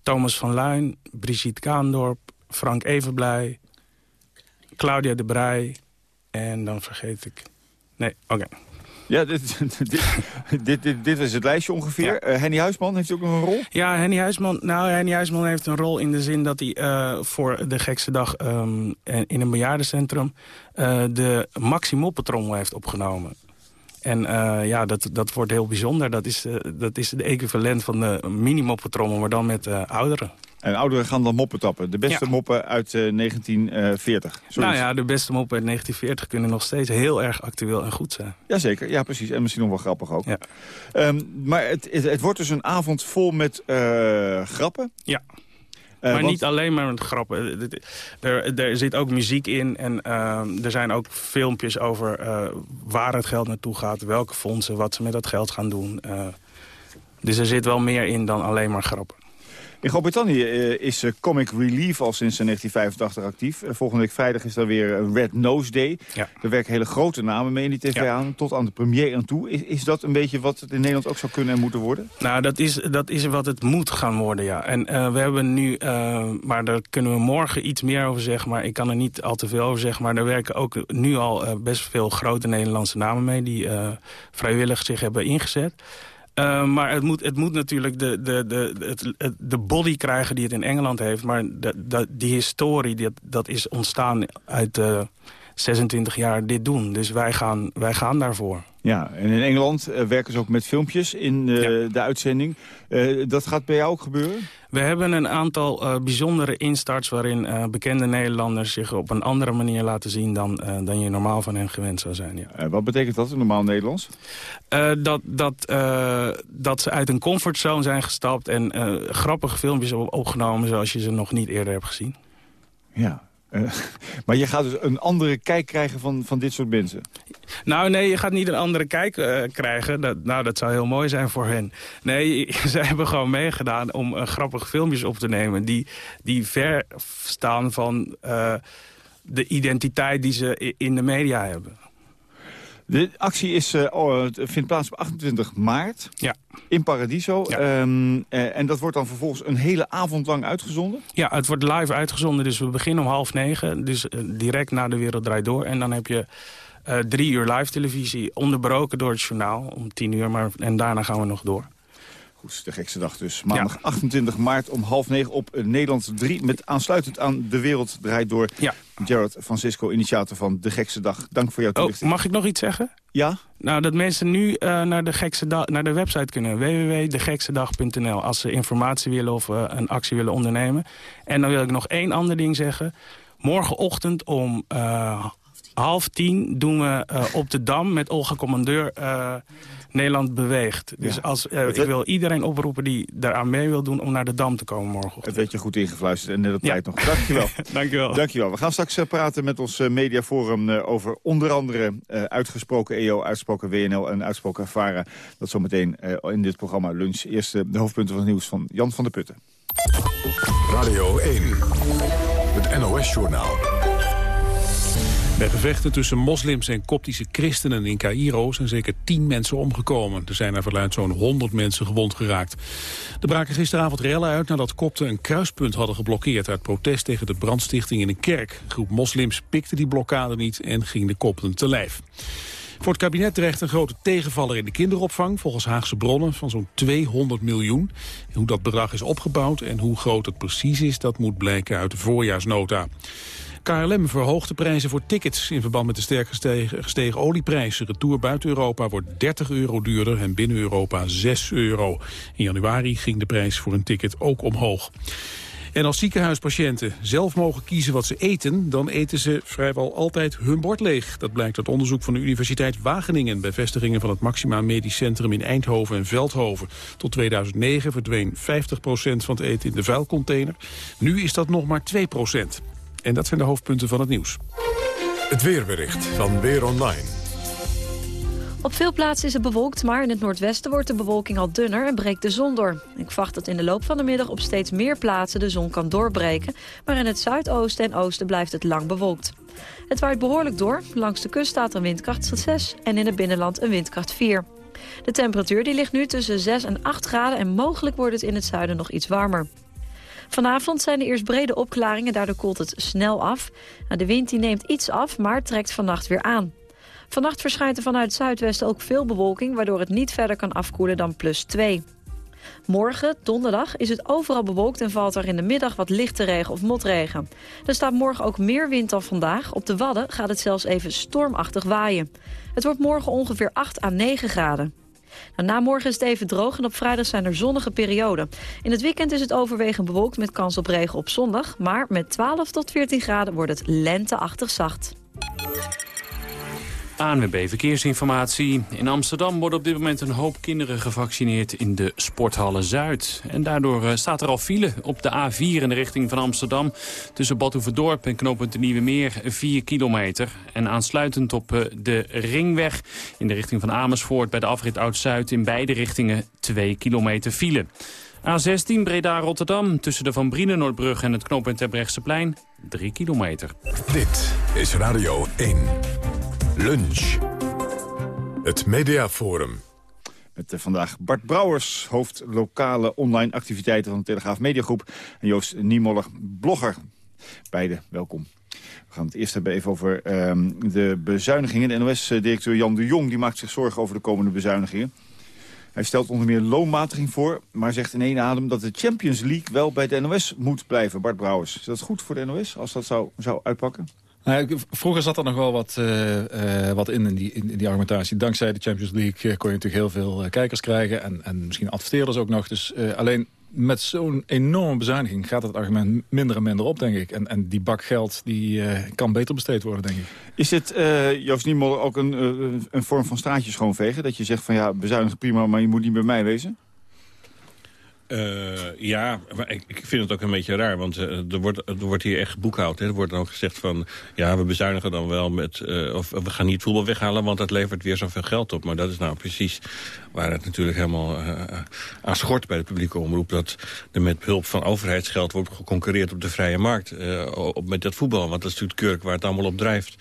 [SPEAKER 23] Thomas van Luin, Brigitte Kaandorp, Frank Evenblij, Claudia de Brij en dan vergeet ik... Nee, oké. Okay.
[SPEAKER 17] Ja, (laughs) dit, dit, dit, dit, is het lijstje ongeveer. Ja. Uh, Henny Huisman, heeft hij ook nog een rol?
[SPEAKER 23] Ja, Henny Huisman, nou, Henny Huisman heeft een rol in de zin dat hij uh, voor de gekste dag um, in een bejaardencentrum uh, de Maximoppetrom heeft opgenomen. En uh, ja, dat, dat wordt heel bijzonder. Dat is, uh, dat is de equivalent van de mini-moppetrommel, maar dan met uh, ouderen.
[SPEAKER 17] En ouderen gaan dan moppen tappen. De beste ja. moppen uit 1940.
[SPEAKER 23] Sorry. Nou ja, de beste moppen uit 1940 kunnen nog steeds heel erg actueel en goed zijn.
[SPEAKER 17] Jazeker, ja precies. En misschien nog wel grappig ook.
[SPEAKER 23] Ja.
[SPEAKER 17] Um, maar het, het, het, wordt dus een avond vol met grappen.
[SPEAKER 23] Ja. Uh, maar want... niet alleen maar met grappen. Er, er zit ook muziek in en uh, er zijn ook filmpjes over uh, waar het geld naartoe gaat, welke fondsen, wat ze met dat geld gaan doen. dus er zit wel meer in dan alleen maar grappen.
[SPEAKER 17] In Groot-Brittannië uh, is uh, Comic Relief al sinds 1985 actief. Uh, volgende week vrijdag is er weer Red Nose Day.
[SPEAKER 23] Ja.
[SPEAKER 17] Er werken hele grote namen mee in die tv ja. aan, tot aan de premier aan toe. Is, is dat een beetje wat het in Nederland ook zou kunnen en moeten worden?
[SPEAKER 23] Nou, dat is, dat is wat het moet gaan worden, ja. En we hebben nu, maar daar kunnen we morgen iets meer over zeggen... maar ik kan er niet al te veel over zeggen. Maar er werken ook nu al best veel grote Nederlandse namen mee... die vrijwillig zich hebben ingezet. Uh, maar het moet, het moet natuurlijk de, de, de, het, de body krijgen die het in Engeland heeft. Maar de, die historie, dat, is ontstaan uit de, 26 jaar dit doen. Dus wij gaan, wij gaan daarvoor.
[SPEAKER 17] Ja, en in Engeland uh, werken ze ook met filmpjes in uh, ja. de uitzending. Uh, dat gaat bij jou ook gebeuren?
[SPEAKER 23] We hebben een aantal bijzondere instarts... waarin bekende Nederlanders zich op een andere manier laten zien... dan, dan je normaal van hen gewend zou zijn. Ja.
[SPEAKER 17] wat betekent dat in normaal Nederlands?
[SPEAKER 23] dat, dat, dat ze uit een comfortzone zijn gestapt... en grappige filmpjes opgenomen zoals je ze nog niet eerder hebt gezien.
[SPEAKER 17] Ja, uh, (laughs) maar je gaat dus een andere kijk krijgen van, van dit soort mensen?
[SPEAKER 23] Nou nee, je gaat niet een andere kijk uh, krijgen. Nou, dat zou heel mooi zijn voor hen. Nee, (laughs) ze hebben gewoon meegedaan om uh, grappige filmpjes op te nemen... die, die ver staan van de identiteit die ze in de media hebben.
[SPEAKER 17] De actie is, uh, vindt plaats op 28 maart
[SPEAKER 23] ja.
[SPEAKER 17] in Paradiso. Ja. Um, uh, en dat wordt dan vervolgens een hele avond lang uitgezonden?
[SPEAKER 23] Ja, het wordt live uitgezonden. Dus we beginnen om half negen. Dus uh, direct na de Wereld Draait Door. En dan heb je drie uur live televisie. Onderbroken door het journaal om tien uur. Maar, en daarna gaan we nog door.
[SPEAKER 17] Goed, de gekste dag dus. Maandag ja. 28 maart om half negen op Nederland 3... met aansluitend aan De Wereld Draait Door.
[SPEAKER 23] Ja.
[SPEAKER 17] Gerard Francisco, initiator van De Gekste Dag. Dank voor jouw toelichting.
[SPEAKER 23] Oh, mag ik nog iets zeggen?
[SPEAKER 17] Ja?
[SPEAKER 23] Nou, dat mensen nu uh, naar, de gekste dag, naar de website kunnen. www.degekstedag.nl Als ze informatie willen of uh, een actie willen ondernemen. En dan wil ik nog één ander ding zeggen. Morgenochtend om... Uh, half tien doen we uh, op de Dam met Olga Commandeur uh, Nederland beweegt. Dus
[SPEAKER 17] Ja.
[SPEAKER 23] als, uh, ik wil iedereen oproepen die daaraan mee wil doen om naar de Dam te komen morgen.
[SPEAKER 17] Het werd je goed ingefluisterd en net op tijd nog. Dankjewel. (laughs)
[SPEAKER 23] Dankjewel.
[SPEAKER 17] Dankjewel. We gaan straks uh, praten met ons uh, mediaforum uh, over onder andere uh, uitgesproken EO, uitgesproken WNL en uitgesproken VARA. Dat zometeen uh, in dit programma lunch. Eerst uh, de hoofdpunten van het nieuws van Jan van der Putten.
[SPEAKER 1] Radio 1, het NOS-journaal.
[SPEAKER 2] Bij gevechten tussen moslims en koptische christenen in Cairo zijn zeker tien mensen omgekomen. Er zijn naar verluid zo'n 100 mensen gewond geraakt. Er braken gisteravond rellen uit nadat kopten een kruispunt hadden geblokkeerd uit protest tegen de brandstichting in een kerk. Een groep moslims pikte die blokkade niet en ging de kopten te lijf. Voor het kabinet dreigt een grote tegenvaller in de kinderopvang... volgens Haagse bronnen van zo'n 200 miljoen. Hoe dat bedrag is opgebouwd en hoe groot het precies is... dat moet blijken uit de voorjaarsnota. KLM verhoogt de prijzen voor tickets in verband met de sterk gestegen, gestegen olieprijs. De retour buiten Europa wordt 30 euro duurder en binnen Europa 6 euro. In januari ging de prijs voor een ticket ook omhoog. En als ziekenhuispatiënten zelf mogen kiezen wat ze eten... dan eten ze vrijwel altijd hun bord leeg. Dat blijkt uit onderzoek van de Universiteit Wageningen... bij vestigingen van het Maxima Medisch Centrum in Eindhoven en Veldhoven. Tot 2009 verdween 50% van het eten in de vuilcontainer. Nu is dat nog maar 2 En dat zijn de hoofdpunten van het nieuws.
[SPEAKER 1] Het weerbericht van Weer Online.
[SPEAKER 24] Op veel plaatsen is het bewolkt, maar in het noordwesten wordt de bewolking al dunner en breekt de zon door. Ik verwacht dat in de loop van de middag op steeds meer plaatsen de zon kan doorbreken, maar in het zuidoosten en oosten blijft het lang bewolkt. Het waait behoorlijk door. Langs de kust staat een windkracht 6 en in het binnenland een windkracht 4. De temperatuur die ligt nu tussen 6 en 8 graden en mogelijk wordt het in het zuiden nog iets warmer. Vanavond zijn er eerst brede opklaringen, daardoor koelt het snel af. Nou, de wind die neemt iets af, maar trekt vannacht weer aan. Vannacht verschijnt er vanuit het zuidwesten ook veel bewolking... waardoor het niet verder kan afkoelen dan plus 2. Morgen, donderdag, is het overal bewolkt en valt er in de middag wat lichte regen of motregen. Er staat morgen ook meer wind dan vandaag. Op de Wadden gaat het zelfs even stormachtig waaien. Het wordt morgen ongeveer 8 à 9 graden. Nou, na morgen is het even droog en op vrijdag zijn er zonnige perioden. In het weekend is het overwegend bewolkt met kans op regen op zondag. Maar met 12 tot 14 graden wordt het lenteachtig zacht.
[SPEAKER 8] ANWB Verkeersinformatie. In Amsterdam worden op dit moment een hoop kinderen gevaccineerd in de Sporthallen Zuid. En daardoor uh, staat er al file op de A4 in de richting van Amsterdam. Tussen Badhoevedorp en knooppunt de Nieuwe Meer 4 kilometer. En aansluitend op uh, de Ringweg in de richting van Amersfoort bij de afrit Oud-Zuid in beide richtingen 2 kilometer file. A16 Breda-Rotterdam tussen de Van Brienenoordbrug en het knooppunt Terbrechtseplein 3 kilometer.
[SPEAKER 1] Dit is Radio 1. Lunch. Het Mediaforum.
[SPEAKER 17] Met uh, vandaag Bart Brouwers, hoofd lokale online activiteiten van de Telegraaf Mediagroep. En Joost Niemoller, blogger. Beide, welkom. We gaan het eerst hebben even over uh, de bezuinigingen. De NOS-directeur Jan de Jong die maakt zich zorgen over de komende bezuinigingen. Hij stelt onder meer loonmatiging voor, maar zegt in één adem dat de Champions League wel bij de NOS moet blijven. Bart Brouwers, is dat goed voor de NOS als dat zou, zou uitpakken?
[SPEAKER 25] Nou, vroeger zat er nog wel wat, uh, uh, wat in, in die, in, die argumentatie. Dankzij de Champions League uh, kon je natuurlijk heel veel kijkers krijgen. En, en misschien adverteerders ook nog. Dus alleen met zo'n enorme bezuiniging gaat het argument minder en minder op, denk ik. En, en die bak geld die, kan beter besteed worden, denk ik.
[SPEAKER 17] Is dit, Joost Niemol, ook een, een vorm van straatje schoonvegen? Dat je zegt van ja, bezuinigen prima, maar je moet niet bij mij wezen?
[SPEAKER 26] Uh, ja, ik, ik, vind het ook een beetje raar, want uh, er, wordt, er wordt hier echt boekhoud. Hè. Er wordt dan ook gezegd van, ja, we bezuinigen dan wel met... Uh, of we gaan niet voetbal weghalen, want dat levert weer zoveel geld op. Maar dat is nou precies waar het natuurlijk helemaal aan schort bij de publieke omroep. Dat er met hulp van overheidsgeld wordt geconcurreerd op de vrije markt. op, met dat voetbal, want dat is natuurlijk kurk waar het allemaal op drijft.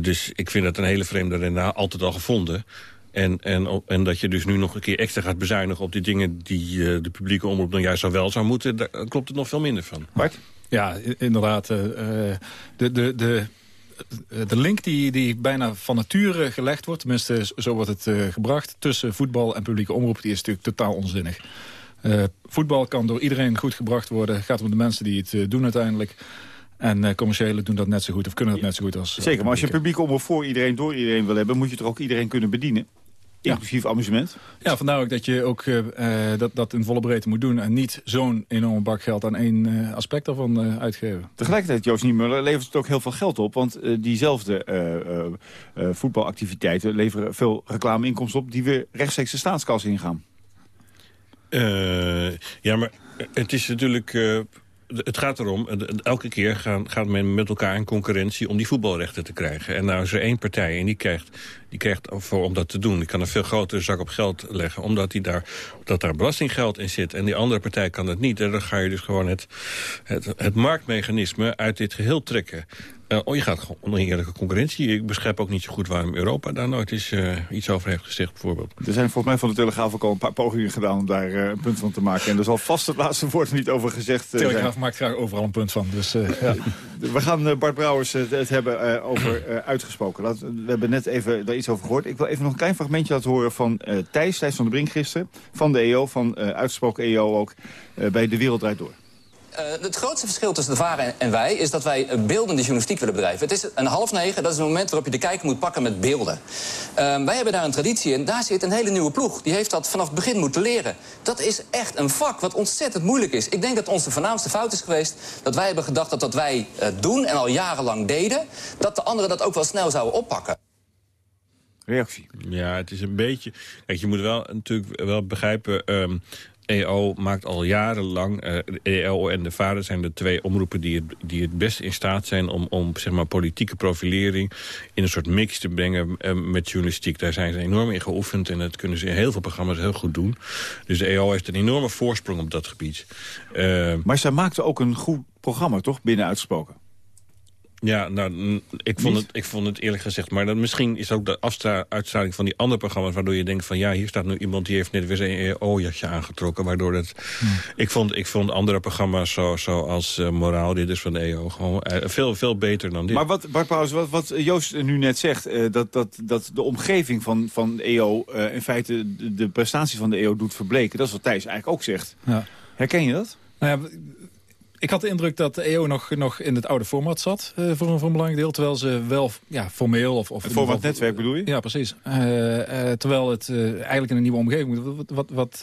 [SPEAKER 26] dus ik vind dat een hele vreemde reden altijd al gevonden... En, en, en dat je dus nu nog een keer extra gaat bezuinigen op die dingen... die uh, de publieke omroep dan juist zo wel zou moeten... daar klopt het nog veel minder van.
[SPEAKER 25] Bart? Ja, inderdaad. Uh, de, de, de, de link die, die bijna van nature gelegd wordt... tenminste, zo wordt het uh, gebracht... tussen voetbal en publieke omroep, die is natuurlijk totaal onzinnig. voetbal kan door iedereen goed gebracht worden. Het gaat om de mensen die het doen uiteindelijk. En uh, commerciële doen dat net zo goed of kunnen dat net zo goed als...
[SPEAKER 17] Zeker, maar als je publiek omroep voor iedereen, door iedereen wil hebben... moet je toch ook iedereen kunnen bedienen? Inclusief amusement?
[SPEAKER 25] Ja, vandaar ook dat je ook uh, dat, dat in volle breedte moet doen... en niet zo'n enorme bak geld aan één uh, aspect daarvan uh, uitgeven.
[SPEAKER 17] Tegelijkertijd, Joost Niemuller, levert het ook heel veel geld op... want diezelfde voetbalactiviteiten leveren veel reclameinkomsten op... die weer rechtstreeks de staatskas ingaan.
[SPEAKER 26] ja, maar het is natuurlijk het gaat erom, elke keer gaan, gaat men met elkaar in concurrentie om die voetbalrechten te krijgen. En nou is er één partij en die krijgt, die krijgt voor om dat te doen. Die kan een veel grotere zak op geld leggen, omdat die daar, dat daar belastinggeld in zit. En die andere partij kan dat niet. En dan ga je dus gewoon het, het, het marktmechanisme uit dit geheel trekken. Uh, oh, je gaat gewoon een eerlijke concurrentie. Ik begrijp ook niet zo goed waarom Europa daar nooit eens uh, iets over heeft gezegd, bijvoorbeeld.
[SPEAKER 17] Er zijn volgens mij van de Telegraaf ook al een paar pogingen gedaan om daar uh, een punt van te maken. En er zal vast het laatste woord niet over gezegd
[SPEAKER 25] De Telegraaf maakt graag overal een punt van. Dus, ja.
[SPEAKER 17] We gaan Bart Brouwers het hebben over uitgesproken. Laat, we hebben net even Ik wil even nog een klein fragmentje laten horen van Thijs, Thijs van de Brink gisteren. Van de EO, van uitgesproken EO ook, bij De Wereld Draait Door.
[SPEAKER 18] Uh, het grootste verschil tussen de varen en wij is dat wij beeldende journalistiek willen bedrijven. Het is een half negen, dat is het moment waarop je de kijker moet pakken met beelden. Uh, wij hebben daar een traditie in. Daar zit een hele nieuwe ploeg. Die heeft dat vanaf het begin moeten leren. Dat is echt een vak wat ontzettend moeilijk is. Ik denk dat onze voornaamste fout is geweest dat wij hebben gedacht dat dat wij uh, doen en al jarenlang deden, dat de anderen dat ook wel snel zouden oppakken.
[SPEAKER 17] Reactie.
[SPEAKER 26] Ja, het is een beetje... Kijk, je moet wel natuurlijk wel begrijpen... Um, EO maakt al jarenlang, uh, de EO en de VARA zijn de twee omroepen die het, die het best in staat zijn om, om zeg maar, politieke profilering in een soort mix te brengen uh, met journalistiek. Daar zijn ze enorm in geoefend en dat kunnen ze in heel veel programma's heel goed doen. Dus de EO heeft een enorme voorsprong op dat gebied.
[SPEAKER 17] Uh, maar zij maakten ook een goed programma, toch, binnen uitgesproken?
[SPEAKER 26] Ja, nou, ik vond, het, ik vond het eerlijk gezegd... maar dat misschien is ook de uitstraling van die andere programma's... waardoor je denkt van ja, hier staat nu iemand... die heeft net weer zijn EO-jasje aangetrokken. Waardoor het... Hmm. Ik, vond, ik vond andere programma's zo, zoals uh, Moraal, dit is van de EO... gewoon uh, veel, veel beter dan dit.
[SPEAKER 17] Maar wat, Bart Pauws, wat, wat Joost nu net zegt... Uh, dat, dat, dat de omgeving van, van EO in feite de, de prestatie van de EO doet verbleken... dat is wat Thijs eigenlijk ook zegt. Ja. Herken je dat?
[SPEAKER 25] Nou ja, ik had de indruk dat de EO nog, nog in het oude format zat, uh, voor, een, voor een belangrijk deel. Terwijl ze wel ja, formeel... Of, of
[SPEAKER 17] het format netwerk bedoel je?
[SPEAKER 25] Ja, precies. Uh, uh, terwijl het eigenlijk in een nieuwe omgeving moet. Wat, wat, wat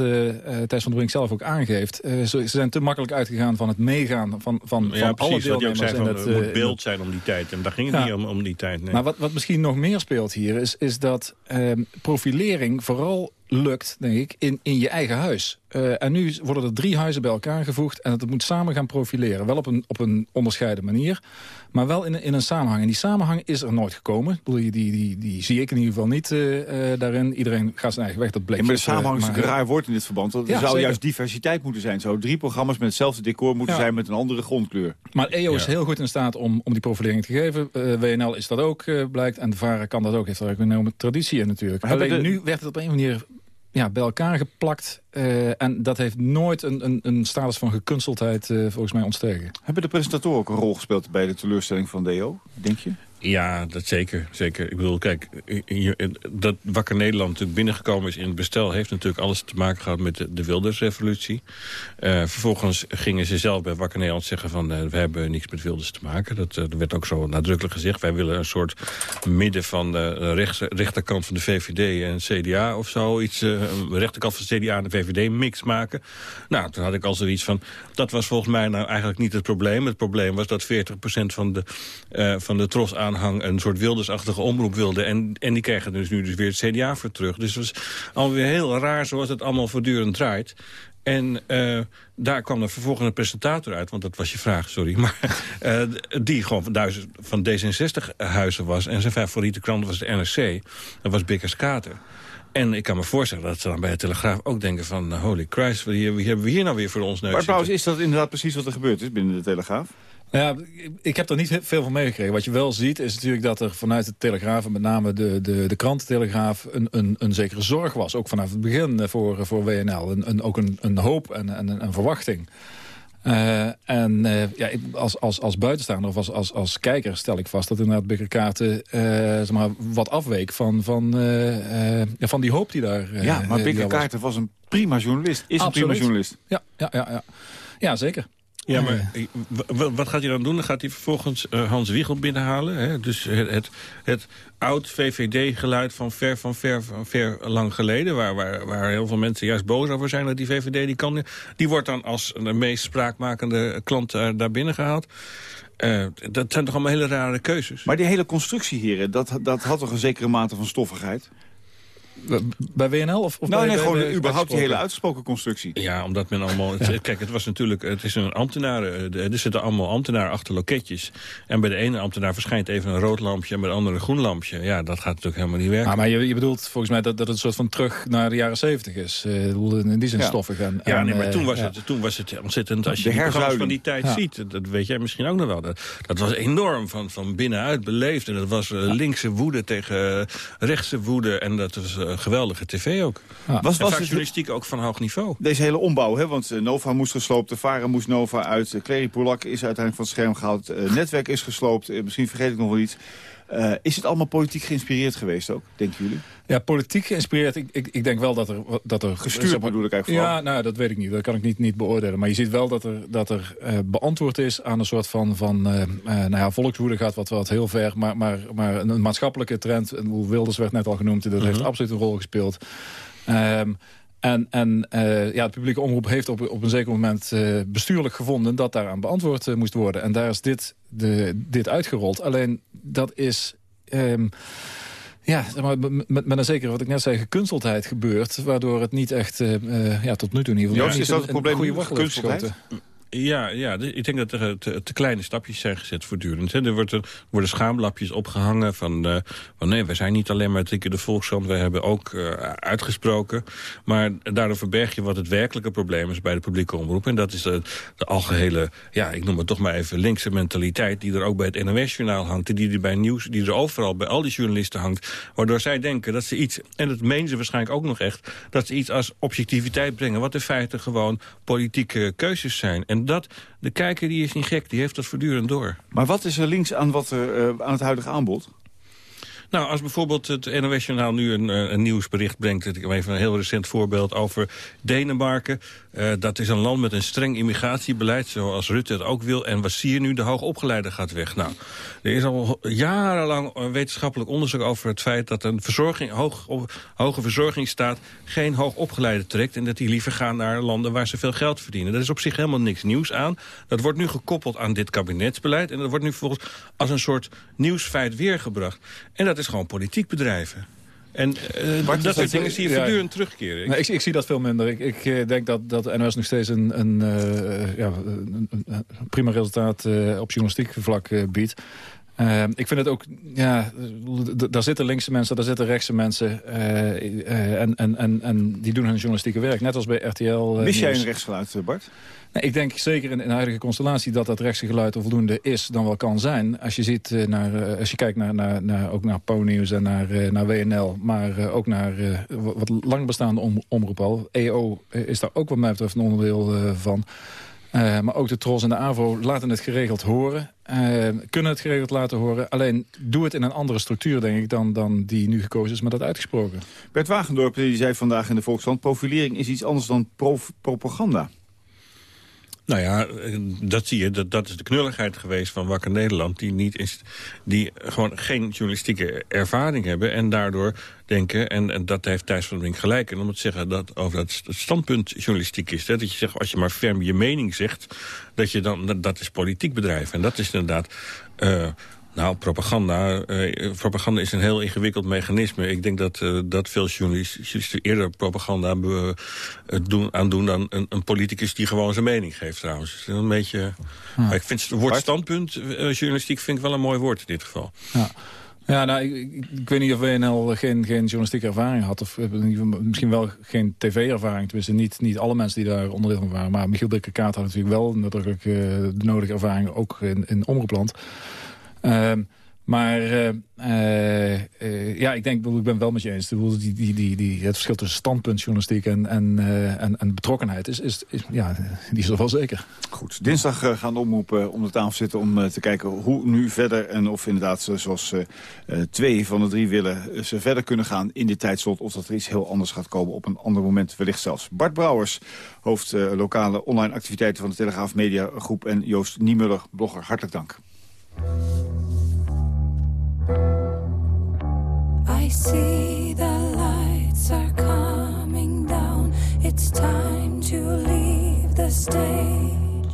[SPEAKER 25] Thijs van der Brink zelf ook aangeeft. Ze, ze, zijn te makkelijk uitgegaan van het meegaan van, van,
[SPEAKER 26] ja,
[SPEAKER 25] van alle deelnemers.
[SPEAKER 26] Zei van,
[SPEAKER 25] het,
[SPEAKER 26] moet beeld zijn om die tijd. En daar ging het ja. niet om, om die tijd. Nee.
[SPEAKER 25] Maar wat, wat misschien nog meer speelt hier... is, is dat ehm, profilering vooral lukt, denk ik, in, in je eigen huis. Uh, en nu worden er drie huizen bij elkaar gevoegd... en het moet samen gaan profileren. Wel op een, op een onderscheiden manier, maar wel in, in een samenhang. En die samenhang is er nooit gekomen. Die, die, die, die zie ik in ieder geval niet uh, uh, daarin. Iedereen gaat zijn eigen weg, dat bleek.
[SPEAKER 17] Ja, maar de samenhang is een raar woord in dit verband. Want er ja, zou zeker. juist diversiteit moeten zijn. Zo drie programma's met hetzelfde decor moeten ja. zijn... met een andere grondkleur.
[SPEAKER 25] Maar EO is heel goed in staat om, om die profilering te geven. WNL is dat ook, blijkt. En de VARA kan dat ook. Heeft er ook een enorme traditie in natuurlijk. Alleen de... nu werd het op een manier ja, bij elkaar geplakt. Uh, en dat heeft nooit een, een, een status van gekunsteldheid uh, volgens mij ontstegen.
[SPEAKER 17] Hebben de presentatoren ook een rol gespeeld bij de teleurstelling van DO, denk je?
[SPEAKER 26] Ja, dat zeker. zeker. Ik bedoel, kijk, dat Wakker Nederland natuurlijk binnengekomen is in het bestel... heeft natuurlijk alles te maken gehad met de, de Wildersrevolutie. Uh, vervolgens gingen ze zelf bij Wakker Nederland zeggen van... Uh, we hebben niks met Wilders te maken. Dat, uh, werd ook zo nadrukkelijk gezegd. Wij willen een soort midden van de rechterkant van de VVD en CDA of zo. Iets, rechterkant van de CDA en de VVD mix maken. Nou, toen had ik al zoiets van... dat was volgens mij nou eigenlijk niet het probleem. Het probleem was dat 40% van de, van de tros aan aanhang een soort wildersachtige omroep wilde. En, en die krijgen dus nu dus weer het CDA voor terug. Dus het was alweer heel raar zoals het allemaal voortdurend draait. En uh, daar kwam vervolgens een presentator uit, want dat was je vraag, sorry. (laughs) Maar uh, die gewoon van, van D66-huizen was. En zijn favoriete krant was de NRC. Dat was Bikkers Kater. En ik kan me voorstellen dat ze dan bij de Telegraaf ook denken van... holy Christ, wie, hebben we hier nou weer voor ons neus
[SPEAKER 17] Maar trouwens, is dat inderdaad precies wat er gebeurd is binnen de Telegraaf?
[SPEAKER 25] Nou ja, ik heb er niet veel van meegekregen. Wat je wel ziet is natuurlijk dat er vanuit de Telegraaf... en met name de, de, de krantentelegraaf een, een, een zekere zorg was. Ook vanaf het begin eh, voor, voor WNL. Een, een, ook een, een hoop en, en een verwachting. Uh, en uh, ja, als, als, als buitenstaander of als, als, als kijker stel ik vast... dat inderdaad Bikkerkaarten uh, zeg maar, wat afweek van, van, van die hoop die daar
[SPEAKER 17] Ja, maar Bikkerkaarten was. was. een prima journalist. Is
[SPEAKER 25] Absoluut.
[SPEAKER 17] een prima journalist.
[SPEAKER 25] Ja, ja, ja, ja. ja zeker.
[SPEAKER 26] Ja, maar wat gaat hij dan doen? Dan gaat hij vervolgens uh, Hans Wiegel binnenhalen. Hè? Dus het, het, het oud VVD-geluid van ver, van ver, van ver lang geleden... Waar, waar, waar heel veel mensen juist boos over zijn dat die VVD die kan... die wordt dan als de meest spraakmakende klant uh, daar binnen gehaald. Uh, dat zijn toch allemaal hele rare keuzes.
[SPEAKER 17] Maar die hele constructie hier, dat, dat had toch een zekere mate van stoffigheid?
[SPEAKER 25] Bij WNL? Of, of
[SPEAKER 17] nou,
[SPEAKER 25] bij,
[SPEAKER 17] nee, gewoon
[SPEAKER 25] bij,
[SPEAKER 17] überhaupt die hele uitgesproken constructie.
[SPEAKER 26] Ja, omdat men allemaal... Het, kijk, het was natuurlijk... Het is een ambtenaar... Er zitten allemaal ambtenaren achter loketjes. En bij de ene ambtenaar verschijnt even een rood lampje... en bij de andere een groen lampje. Ja, dat gaat natuurlijk helemaal niet werken.
[SPEAKER 25] Ah, maar je, je bedoelt volgens mij dat, dat het een soort van terug naar de jaren zeventig is. Uh, in die zin
[SPEAKER 26] ja.
[SPEAKER 25] stoffig. En,
[SPEAKER 26] ja, nee, maar toen was,
[SPEAKER 25] ja.
[SPEAKER 26] het, toen was het ontzettend... Als je
[SPEAKER 17] De
[SPEAKER 26] de programma's van die tijd
[SPEAKER 25] Ja.
[SPEAKER 26] ziet... Dat weet jij misschien ook nog wel. Dat, dat was enorm van, van binnenuit beleefd. En dat was linkse woede tegen rechtse woede. En dat was geweldige tv ook.
[SPEAKER 17] Was,
[SPEAKER 26] en
[SPEAKER 17] was
[SPEAKER 26] vaak
[SPEAKER 17] het
[SPEAKER 26] journalistiek ook van hoog niveau.
[SPEAKER 17] deze hele ombouw, hè? want eh, Nova moest gesloopt, de Vara moest Nova uit... Uh, Clary Polak is uiteindelijk van het scherm gehaald, uh, netwerk is gesloopt... Uh, misschien vergeet ik nog wel iets. Uh, is het allemaal politiek geïnspireerd geweest ook, denken jullie?
[SPEAKER 25] Ja, politiek geïnspireerd. Ik, ik, ik denk wel dat er... Dat er
[SPEAKER 17] Gestuurd
[SPEAKER 25] zeg maar-
[SPEAKER 17] bedoel ik eigenlijk vooral.
[SPEAKER 25] Ja, nou, dat weet ik niet. Dat kan ik niet, niet beoordelen. Maar je ziet wel dat er, dat er eh, beantwoord is aan een soort van, van eh, eh, nou ja, volkswoede gaat wat, wat heel ver. Maar, maar, maar een, een maatschappelijke trend, en hoe Wilders werd net al genoemd, dat heeft
[SPEAKER 26] Mhm.
[SPEAKER 25] absoluut een rol gespeeld. Ehm, en en eh, ja, het publieke omroep heeft op, op een zeker moment eh, bestuurlijk gevonden... dat daaraan beantwoord eh, moest worden. En daar is dit, de, dit uitgerold. Alleen dat is... ehm, ja, maar, met, met een zekere, wat ik net zei, gekunsteldheid gebeurt... waardoor het niet echt, ja, tot nu toe in ieder geval...
[SPEAKER 17] Joost, is dat
[SPEAKER 25] een-
[SPEAKER 17] het probleem gekunsteldheid?
[SPEAKER 26] Ja, ja ik denk dat er te, te kleine stapjes zijn gezet voortdurend. Hè. Er, wordt er worden schaamlapjes opgehangen van, eh, van... nee, wij zijn niet alleen maar keer de Volkskrant... wij hebben ook eh, uitgesproken. Maar daardoor verberg je wat het werkelijke probleem is... bij de publieke omroep. En dat is de, de algehele, ja, ik noem het toch maar even... linkse mentaliteit die er ook bij het NOS-journaal hangt... die er bij nieuws, die er overal bij al die journalisten hangt... waardoor zij denken dat ze iets... en dat menen ze waarschijnlijk ook nog echt... dat ze iets als objectiviteit brengen... wat in feite gewoon politieke keuzes zijn. Dat, de kijker die is niet gek, die heeft dat voortdurend door.
[SPEAKER 17] Maar wat is er links aan, wat er, uh, aan het huidige aanbod?
[SPEAKER 26] Nou, als bijvoorbeeld het NOS-journaal nu een, eh, een nieuwsbericht brengt... ik heb even een heel recent voorbeeld over Denemarken. Uh, dat is een land met een streng immigratiebeleid, zoals Rutte het ook wil. En wat zie je nu? De hoogopgeleide gaat weg. Nou, er is al jarenlang wetenschappelijk onderzoek over het feit... dat een verzorging, hoog, hoge verzorgingsstaat geen hoogopgeleide trekt... en dat die liever gaan naar landen waar ze veel geld verdienen. Dat is op zich helemaal niks nieuws aan. Dat wordt nu gekoppeld aan dit kabinetsbeleid... en dat wordt nu volgens als een soort nieuwsfeit weergebracht. En dat is gewoon politiek bedrijven. En uh, dat soort dingen zie je ja, voortdurend terugkeren.
[SPEAKER 25] Nee, ik, ik, zie dat veel minder. Ik, ik uh, denk dat, dat de NOS nog steeds een, een, uh, ja, een, een prima resultaat op journalistiek vlak biedt. Uh, ik vind het ook, ja, daar zitten linkse mensen, daar zitten rechtse mensen. Uh, uh, en, en, en, en die doen hun journalistieke werk, net als bij RTL.
[SPEAKER 17] Mis jij een rechtsgeluid, Bart?
[SPEAKER 25] Nee, ik denk zeker in, de huidige constellatie dat dat rechtse geluid onvoldoende is dan wel kan zijn. Als je, ziet naar, als je kijkt naar, naar, naar, ook naar PoNews en naar, naar WNL, maar ook naar wat lang bestaande om, omroep al. EO is daar ook wat mij betreft een onderdeel van. Uh, maar ook de Tros en de AVO laten het geregeld horen. eh, kunnen het geregeld laten horen. Alleen doe het in een andere structuur, denk ik, dan, dan die nu gekozen is, maar dat uitgesproken.
[SPEAKER 17] Bert Wagendorp die zei vandaag in de Volkskrant... profilering is iets anders dan propaganda.
[SPEAKER 26] Nou ja, dat zie je. Dat, dat is de knulligheid geweest van Wakker Nederland... die, niet is, die gewoon geen journalistieke ervaring hebben... en daardoor denken, en, dat heeft Thijs van der Brink gelijk... en om het zeggen dat over dat standpunt journalistiek is... Dat je zegt, als je maar ferm je mening zegt... dat, je dan, dat, dat is politiek bedrijf. En dat is inderdaad... eh, nou, propaganda, eh, propaganda is een heel ingewikkeld mechanisme. Ik denk dat, eh, dat veel journalisten eerder propaganda be, eh, doen, aan doen... dan een, een politicus die gewoon zijn mening geeft trouwens. Een beetje, maar ik vind het woord standpunt, eh, journalistiek, vind ik wel een mooi woord in dit geval.
[SPEAKER 25] Ja. Ja, nou, ik, ik, ik weet niet of WNL geen, geen journalistieke ervaring had. Of misschien wel geen tv-ervaring. Tenminste, niet, niet alle mensen die daar onderdeel van waren. Maar Michiel Dikke-Kaat had natuurlijk wel nadrukkelijk uh, de nodige ervaring. Ook in, in omroepland. Ehm, maar uh, uh, uh, ja, ik denk, ik ben wel met je eens. Die, die, die, die, het verschil tussen standpuntjournalistiek en, en, en, en betrokkenheid is, is, is, ja, die is er wel zeker.
[SPEAKER 17] Goed, dinsdag gaan de omroepen om de tafel zitten om te kijken hoe nu verder. En of inderdaad, zoals twee van de drie willen, ze verder kunnen gaan in dit tijdslot. Of dat er iets heel anders gaat komen op een ander moment, wellicht zelfs. Bart Brouwers, hoofd lokale online activiteiten van de Telegraaf Media Groep. En Joost Niemuller, blogger, hartelijk dank.
[SPEAKER 27] I see the lights are coming down. It's time to leave the stage.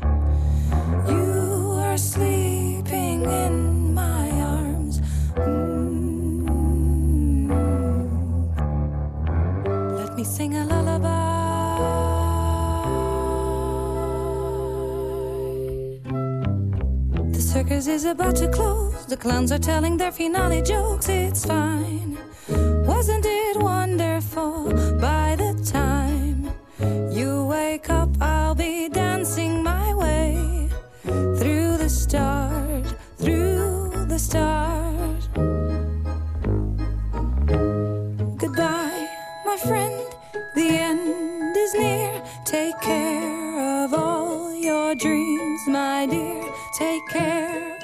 [SPEAKER 27] You are sleeping in my arms. Mm. Let me sing a circus is about to close. The clowns are telling their finale jokes. It's fine. Wasn't it wonderful? By the time you wake up, I'll be dancing my way through the stars, through the stars. Goodbye, my friend. The end is near. Take care of all your dreams, my dear. Take care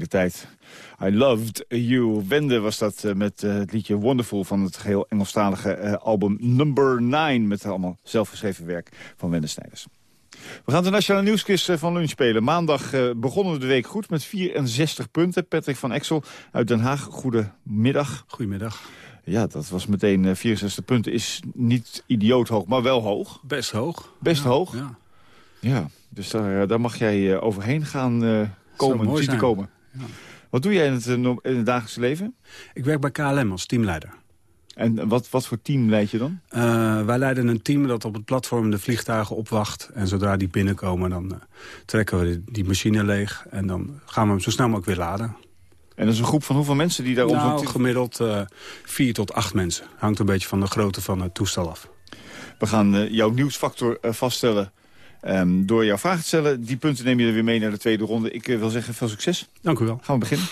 [SPEAKER 17] verleden tijd. I loved you. Wende was dat uh, met uh, het liedje Wonderful van het geheel Engelstalige uh, album Number 9. Met allemaal zelfgeschreven werk van Wende Snijders. We gaan de Nationale Nieuwsquiz van lunch spelen. Maandag begonnen we de week goed met 64 punten. Patrick van Exel uit Den Haag, goedemiddag.
[SPEAKER 28] Goedemiddag.
[SPEAKER 17] Ja, dat was meteen 64 punten. Is niet idioot hoog, maar wel hoog.
[SPEAKER 28] Best hoog.
[SPEAKER 17] Best
[SPEAKER 28] ja,
[SPEAKER 17] hoog?
[SPEAKER 28] Ja.
[SPEAKER 17] Ja, dus daar, daar mag jij overheen gaan komen, zien te komen. Ja. Wat doe jij in het, in het dagelijkse leven?
[SPEAKER 28] Ik werk bij KLM als teamleider.
[SPEAKER 17] En wat, wat voor team leid je dan?
[SPEAKER 28] Uh, wij leiden een team dat op het platform de vliegtuigen opwacht. En zodra die binnenkomen, dan uh, trekken we die machine leeg. En dan gaan we hem zo snel mogelijk weer laden.
[SPEAKER 17] En dat is een groep van hoeveel mensen die daar om
[SPEAKER 28] Nou, gemiddeld eh, vier tot acht mensen. Hangt een beetje van de grootte van het toestel af.
[SPEAKER 17] We gaan eh, jouw nieuwsfactor eh, vaststellen ehm, door jouw vragen te stellen. Die punten neem je er weer mee naar de tweede ronde. Ik eh, wil zeggen, veel succes.
[SPEAKER 28] Dank u wel.
[SPEAKER 17] Gaan we beginnen.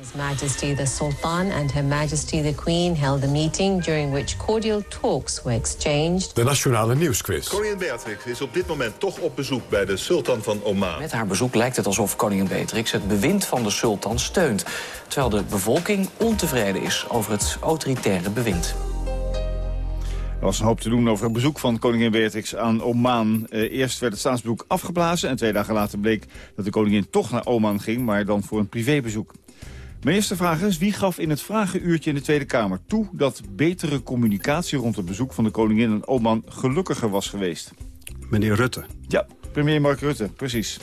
[SPEAKER 29] His Majesty the Sultan and Her Majesty the Queen held a meeting during which cordial talks were exchanged.
[SPEAKER 1] De Nationale Nieuwsquiz.
[SPEAKER 30] Koningin Beatrix is op dit moment toch op bezoek bij de sultan van Oman.
[SPEAKER 31] Met haar bezoek lijkt het alsof koningin Beatrix het bewind van de sultan steunt. Terwijl de bevolking ontevreden is over het autoritaire bewind.
[SPEAKER 17] Er was een hoop te doen over het bezoek van koningin Beatrix aan Oman. Eh, eerst werd het staatsbezoek afgeblazen en twee dagen later bleek dat de koningin toch naar Oman ging, maar dan voor een privébezoek. Mijn eerste vraag is, wie gaf in het vragenuurtje in de Tweede Kamer toe dat betere communicatie rond het bezoek van de koningin in Oman gelukkiger was geweest?
[SPEAKER 28] Meneer Rutte.
[SPEAKER 17] Ja, premier Mark Rutte, precies.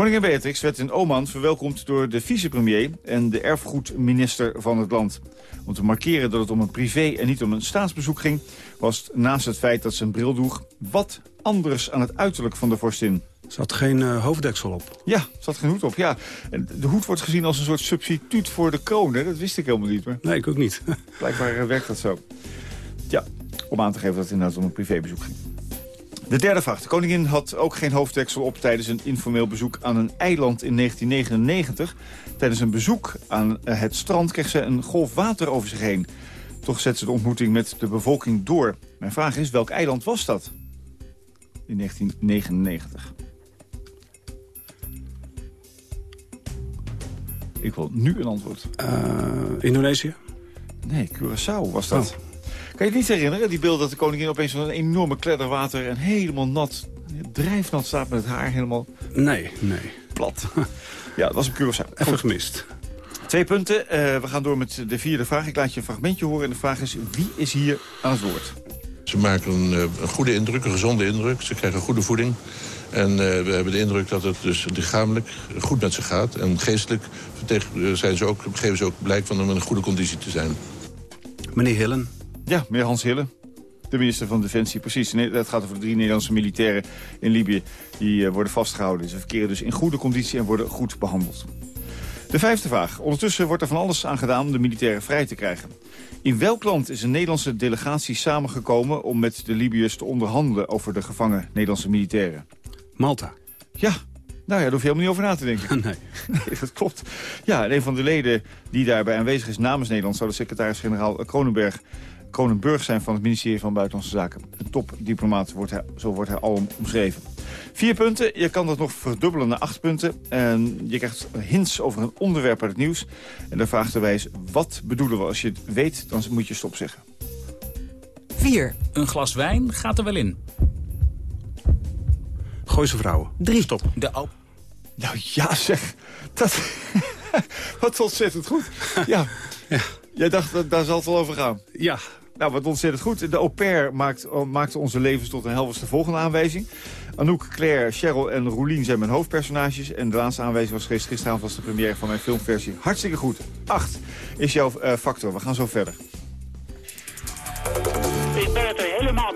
[SPEAKER 17] Koningin Beatrix werd in Oman verwelkomd door de vicepremier en de erfgoedminister van het land. Om te markeren dat het om een privé en niet om een staatsbezoek ging... was het naast het feit dat ze een bril droeg... wat anders aan het uiterlijk van de vorstin.
[SPEAKER 28] Ze had geen eh, hoofddeksel op.
[SPEAKER 17] Ja, ze had geen hoed op, ja. En de hoed wordt gezien als een soort substituut voor de kroon, hè? Dat wist ik helemaal niet, maar
[SPEAKER 28] Nee, ik ook niet. (laughs)
[SPEAKER 17] blijkbaar eh, werkt dat zo. Ja, om aan te geven dat het inderdaad om een privébezoek ging. De derde vraag. De koningin had ook geen hoofddeksel op tijdens een informeel bezoek aan een eiland in 1999. Tijdens een bezoek aan eh, het strand kreeg ze een golf water over zich heen. Toch zette ze de ontmoeting met de bevolking door. Mijn vraag is, welk eiland was dat? In 1999. Ik wil nu een antwoord.
[SPEAKER 28] Eh, Indonesië?
[SPEAKER 17] Nee, Curaçao was dat. Kan je het niet herinneren, die beeld dat de koningin opeens van een enorme kledder water... en helemaal nat, drijfnat staat met het haar helemaal
[SPEAKER 28] Nee, nee.
[SPEAKER 17] plat. (laughs) ja, dat was op Curaçao.
[SPEAKER 28] Even gemist.
[SPEAKER 17] Twee punten. Eh, we gaan door met de vierde vraag. Ik laat je een fragmentje horen en de vraag is... wie is hier aan het woord?
[SPEAKER 30] Ze maken een, eh, een goede indruk, een gezonde indruk. Ze krijgen goede voeding. En eh, we hebben de indruk dat het dus lichamelijk goed met ze gaat. En geestelijk zijn ze ook, geven ze ook blijk van om in een goede conditie te zijn.
[SPEAKER 28] Meneer Hillen.
[SPEAKER 17] Ja, meneer Hans Hille. De minister van Defensie, precies. Nee, Het gaat over de drie Nederlandse militairen in Libië. Die eh, worden vastgehouden. Ze verkeren dus in goede conditie en worden goed behandeld. De vijfde vraag. Ondertussen wordt er van alles aan gedaan om de militairen vrij te krijgen. In welk land is een Nederlandse delegatie samengekomen... om met de Libiërs te onderhandelen over de gevangen Nederlandse militairen?
[SPEAKER 28] Malta.
[SPEAKER 17] Ja, nou ja, daar hoef je helemaal niet over na te denken. (laughs)
[SPEAKER 28] Nee.
[SPEAKER 17] Nee, dat klopt. Ja, en een van de leden die daarbij aanwezig is namens Nederland... zou de secretaris-generaal Kronenberg, Kronenburg zijn van het ministerie van Buitenlandse Zaken. Een topdiplomaat, wordt hij, zo wordt hij al omschreven. Vier punten, je kan dat nog verdubbelen naar acht punten. En je krijgt hints over een onderwerp uit het nieuws. En dan vraagt de wijs, wat bedoelen we? Als je het weet, dan moet je stop zeggen.
[SPEAKER 32] 4. Een glas wijn gaat er wel in.
[SPEAKER 28] Gooise vrouwen.
[SPEAKER 32] 3.
[SPEAKER 28] Stop.
[SPEAKER 32] De
[SPEAKER 17] Nou ja, zeg. Dat, (laughs) wat ontzettend goed. Ja. Jij dacht, dat, daar zal het wel over gaan.
[SPEAKER 28] Ja.
[SPEAKER 17] Nou, wat ontzettend goed. De au pair maakt, maakte onze levens tot een de volgende aanwijzing. Anouk, Claire, Cheryl en Roelien zijn mijn hoofdpersonages. En de laatste aanwijzing was gisteravond was de première van mijn filmversie. Hartstikke goed. Acht is jouw eh, factor. We gaan zo verder.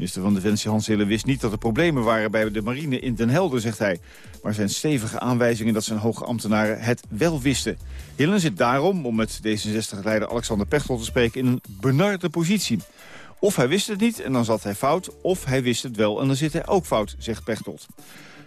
[SPEAKER 17] Minister van Defensie Hans Hille wist niet dat er problemen waren bij de marine in Den Helder, zegt hij. Maar zijn stevige aanwijzingen dat zijn hoge ambtenaren het wel wisten. Hille zit daarom, om met D66-leider Alexander Pechtold te spreken, in een benarde positie. Of hij wist het niet en dan zat hij fout, of hij wist het wel en dan zit hij ook fout, zegt Pechtold.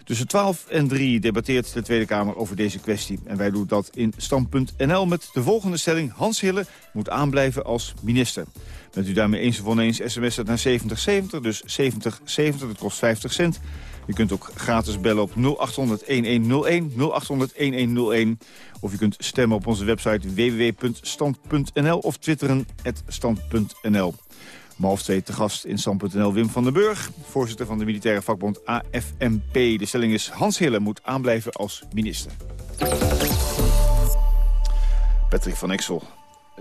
[SPEAKER 17] Tussen 12 en 3 debatteert de Tweede Kamer over deze kwestie. En wij doen dat in Stand.nl met de volgende stelling. Hans Hille moet aanblijven als minister. Bent u daarmee eens of oneens sms naar 7070, dus 7070, dat kost 50 cent. U kunt ook gratis bellen op 0800-1101, 0800-1101. Of u kunt stemmen op onze website www.stand.nl of twitteren stand.nl. Om half twee te gast in Stand.nl Wim van den Burg, voorzitter van de militaire vakbond AFMP. De stelling is Hans Hille moet aanblijven als minister. Patrick van Exel,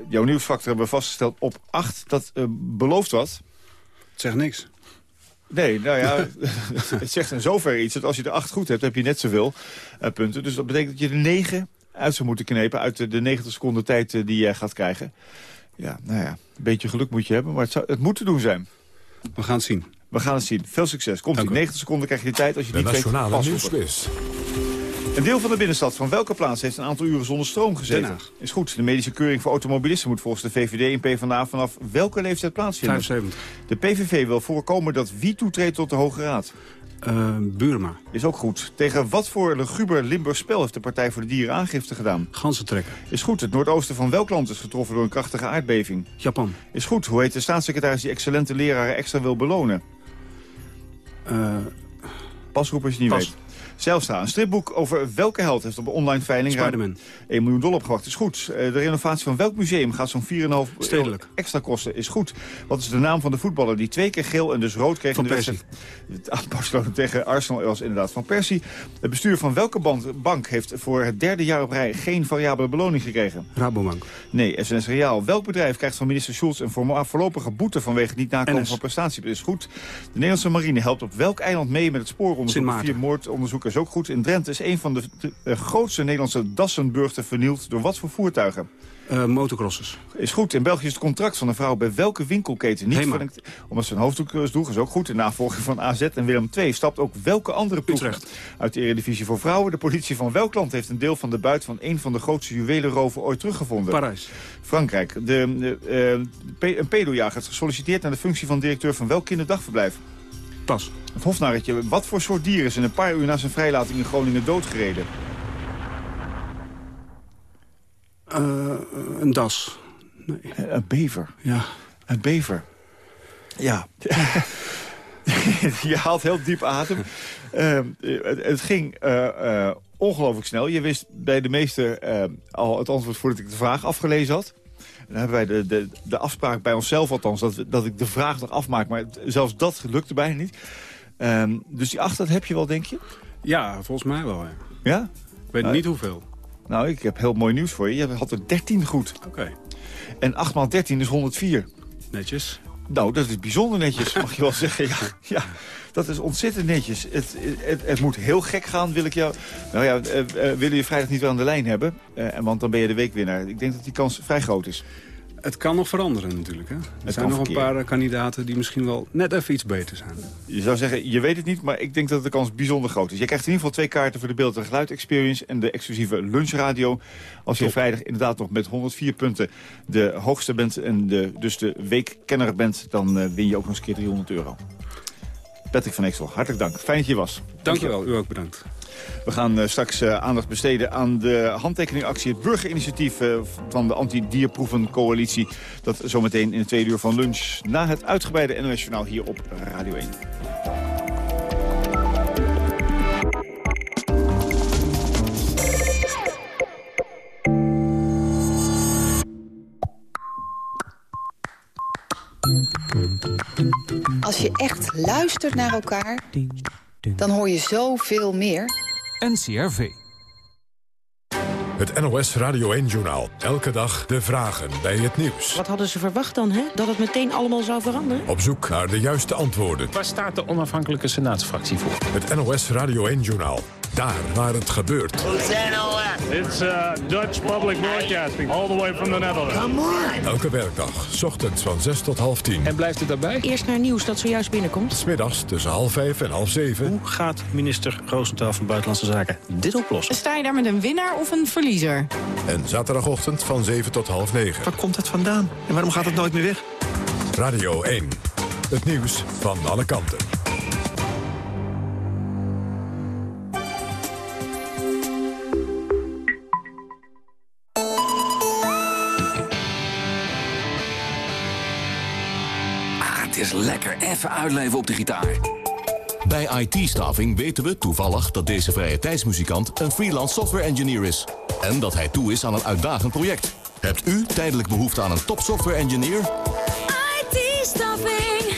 [SPEAKER 17] jouw nieuwsfactor hebben we vastgesteld op 8. Dat uh, belooft wat.
[SPEAKER 28] Zeg niks.
[SPEAKER 17] Nee, nou ja, (laughs) (laughs) het zegt in zover iets dat als je de acht goed hebt, heb je net zoveel uh, punten. Dus dat betekent dat je de negen uit zou moeten knepen uit de, de 90 seconden tijd uh, die jij gaat krijgen. Ja, nou ja, een beetje geluk moet je hebben, maar het, zou, het moet te doen zijn.
[SPEAKER 28] We gaan het zien.
[SPEAKER 17] We gaan het zien. Veel succes. Komt in 90 seconden krijg je de tijd als je
[SPEAKER 1] de
[SPEAKER 17] niet weet.
[SPEAKER 1] Nationale Nieuwsquiz.
[SPEAKER 17] Een deel van de binnenstad van welke plaats heeft een aantal uren zonder stroom gezeten?
[SPEAKER 28] Den Haag.
[SPEAKER 17] Is goed. De medische keuring voor automobilisten moet volgens de VVD en PvdA vanaf welke leeftijd plaatsvinden?
[SPEAKER 28] 75.
[SPEAKER 17] De PVV wil voorkomen dat wie toetreedt tot de Hoge Raad?
[SPEAKER 28] Uh, Burma.
[SPEAKER 17] Is ook goed. Tegen wat voor luguber Limburg spel heeft de Partij voor de Dieren aangifte gedaan?
[SPEAKER 28] Gansentrekken.
[SPEAKER 17] Is goed. Het noordoosten van welk land is getroffen door een krachtige aardbeving?
[SPEAKER 28] Japan.
[SPEAKER 17] Is goed. Hoe heet de staatssecretaris die excellente leraren extra wil belonen?
[SPEAKER 28] Uh,
[SPEAKER 17] Pasroep als je niet
[SPEAKER 28] pas.
[SPEAKER 17] weet. Zelstra, een stripboek over welke held heeft op een online veiling...
[SPEAKER 28] Spider-Man.
[SPEAKER 17] 1 miljoen dollar opgewacht, is goed. Uh, de renovatie van welk museum gaat zo'n 4,5 euro extra kosten, is goed. Wat is de naam van de voetballer die twee keer geel en dus rood kreeg
[SPEAKER 28] van
[SPEAKER 17] in de wedstrijd? (laughs) Barcelona tegen Arsenal was inderdaad van Persie. Het bestuur van welke bank heeft voor het derde jaar op rij geen variabele beloning gekregen?
[SPEAKER 28] Rabobank.
[SPEAKER 17] Nee, SNS Reaal. Welk bedrijf krijgt van minister Schulz een voorlopige boete vanwege het niet nakomen van prestatie? Is goed. De Nederlandse marine helpt op welk eiland mee met het spooronderzoek? Vier moordonderzoek is ook goed. In Drenthe is een van de, de, de grootste Nederlandse Dassenburgten vernield. Door wat voor voertuigen?
[SPEAKER 28] Uh, motocrossers.
[SPEAKER 17] Is goed. In België is het contract van een vrouw bij welke winkelketen niet verlengd. Omdat ze een hoofddoek is ook goed. In navolging van AZ en Willem II stapt ook welke andere ploeg
[SPEAKER 28] Utrecht.
[SPEAKER 17] uit de Eredivisie voor vrouwen. De politie van welk land heeft een deel van de buit van een van de grootste juwelenroven ooit teruggevonden?
[SPEAKER 28] Parijs.
[SPEAKER 17] Frankrijk. De, de, uh, pe een pedojager is gesolliciteerd naar de functie van directeur van welk kinderdagverblijf?
[SPEAKER 28] Pas.
[SPEAKER 17] Het hofnarretje. Wat voor soort dier is in een paar uur na zijn vrijlating in Groningen doodgereden?
[SPEAKER 28] Uh, een das. Nee.
[SPEAKER 17] Een bever.
[SPEAKER 28] Ja.
[SPEAKER 17] Een bever. Ja. (laughs) je haalt heel diep adem. Uh, het, het, ging uh, uh, ongelooflijk snel. Je wist bij de meeste al het antwoord voordat ik de vraag afgelezen had. Dan hebben wij de, de, de afspraak bij onszelf althans, dat, dat ik de vraag nog afmaak. Maar zelfs dat lukte bijna niet. Um, dus die acht, dat heb je wel, denk je?
[SPEAKER 28] Ja, volgens mij wel, ja.
[SPEAKER 17] Ja?
[SPEAKER 28] Ik weet niet hoeveel.
[SPEAKER 17] Nou, ik heb heel mooi nieuws voor je. Je had er 13 goed.
[SPEAKER 28] Oké. Okay.
[SPEAKER 17] En 8 maal 13 is 104.
[SPEAKER 28] Netjes.
[SPEAKER 17] Nou, dat is bijzonder netjes, (laughs) mag je wel zeggen. Ja, ja, dat is ontzettend netjes. Het, het, het, moet heel gek gaan, wil ik jou... Nou ja, uh, uh, willen je vrijdag niet wel aan de lijn hebben? Uh, want dan ben je de weekwinnaar. Ik denk dat die kans vrij groot is.
[SPEAKER 28] Het kan nog veranderen natuurlijk. Hè? Er
[SPEAKER 17] Het
[SPEAKER 28] zijn nog een paar kandidaten die misschien wel net even iets beter zijn.
[SPEAKER 17] Je zou zeggen, je weet het niet, maar ik denk dat de kans bijzonder groot is. Je krijgt in ieder geval twee kaarten voor de beeld- en geluid-experience... en de exclusieve lunchradio. Als je vrijdag inderdaad nog met 104 punten de hoogste bent... en de, dus de weekkenner bent, dan uh, win je ook nog eens een keer 300 euro. Patrick van Exel, hartelijk dank. Fijn dat je was.
[SPEAKER 28] Dank je wel, u ook bedankt.
[SPEAKER 17] We gaan uh, straks uh, aandacht besteden aan de handtekeningactie... het burgerinitiatief uh, van de anti-dierproevencoalitie. Dat zometeen in de tweede uur van lunch... na het uitgebreide NOS Journaal hier op Radio 1.
[SPEAKER 33] Als je echt luistert naar elkaar, dan hoor je zoveel meer.
[SPEAKER 34] NCRV.
[SPEAKER 1] Het NOS Radio 1-journaal. Elke dag de vragen bij het nieuws.
[SPEAKER 35] Wat hadden ze verwacht dan, hè? Dat het meteen allemaal zou veranderen?
[SPEAKER 1] Op zoek naar de juiste antwoorden.
[SPEAKER 8] Waar staat de onafhankelijke senaatsfractie voor?
[SPEAKER 1] Het NOS Radio 1-journaal. Daar waar het gebeurt.
[SPEAKER 36] It's uh, Dutch Public Broadcasting, all the way from the Netherlands.
[SPEAKER 35] Come on!
[SPEAKER 1] Elke werkdag, 's ochtends van 6 tot half 10.
[SPEAKER 8] En blijft het daarbij?
[SPEAKER 35] Eerst naar nieuws dat zojuist binnenkomt.
[SPEAKER 1] Smiddags tussen half 5 en half 7.
[SPEAKER 37] Hoe gaat minister Roosentaal van Buitenlandse Zaken dit oplossen?
[SPEAKER 38] Sta je daar met een winnaar of een verliezer?
[SPEAKER 1] En zaterdagochtend van 7 tot half 9.
[SPEAKER 37] Waar komt het vandaan? En waarom gaat het nooit meer weg?
[SPEAKER 1] Radio 1. Het nieuws van alle kanten.
[SPEAKER 39] Lekker even uitleven op de gitaar.
[SPEAKER 40] Bij IT-staffing weten we toevallig dat deze vrije tijdsmuzikant een freelance software engineer is. En dat hij toe is aan een uitdagend project. Hebt u tijdelijk behoefte aan een top software engineer?
[SPEAKER 27] IT-staffing.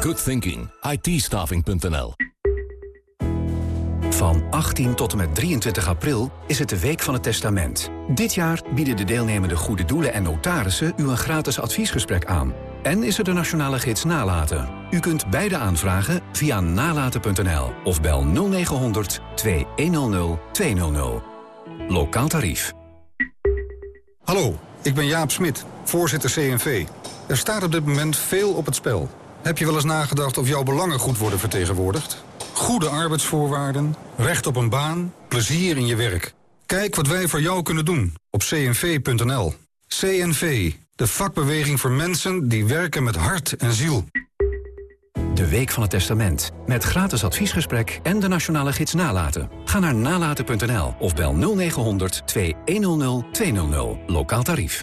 [SPEAKER 40] Good thinking. IT-staffing.nl
[SPEAKER 41] Van 18 tot en met 23 april is het de Week van het Testament. Dit jaar bieden de deelnemende goede doelen en notarissen u een gratis adviesgesprek aan. En is er de nationale gids Nalaten. U kunt beide aanvragen via nalaten.nl of bel 0900 2100 200. Lokaal tarief.
[SPEAKER 42] Hallo, ik ben Jaap Smit, voorzitter CNV. Er staat op dit moment veel op het spel. Heb je wel eens nagedacht of jouw belangen goed worden vertegenwoordigd? Goede arbeidsvoorwaarden, recht op een baan, plezier in je werk. Kijk wat wij voor jou kunnen doen op cnv.nl. CNV, de vakbeweging voor mensen die werken met hart en ziel.
[SPEAKER 41] De Week van het Testament. Met gratis adviesgesprek en de nationale gids Nalaten. Ga naar nalaten.nl of bel 0900 2100 200. Lokaal tarief.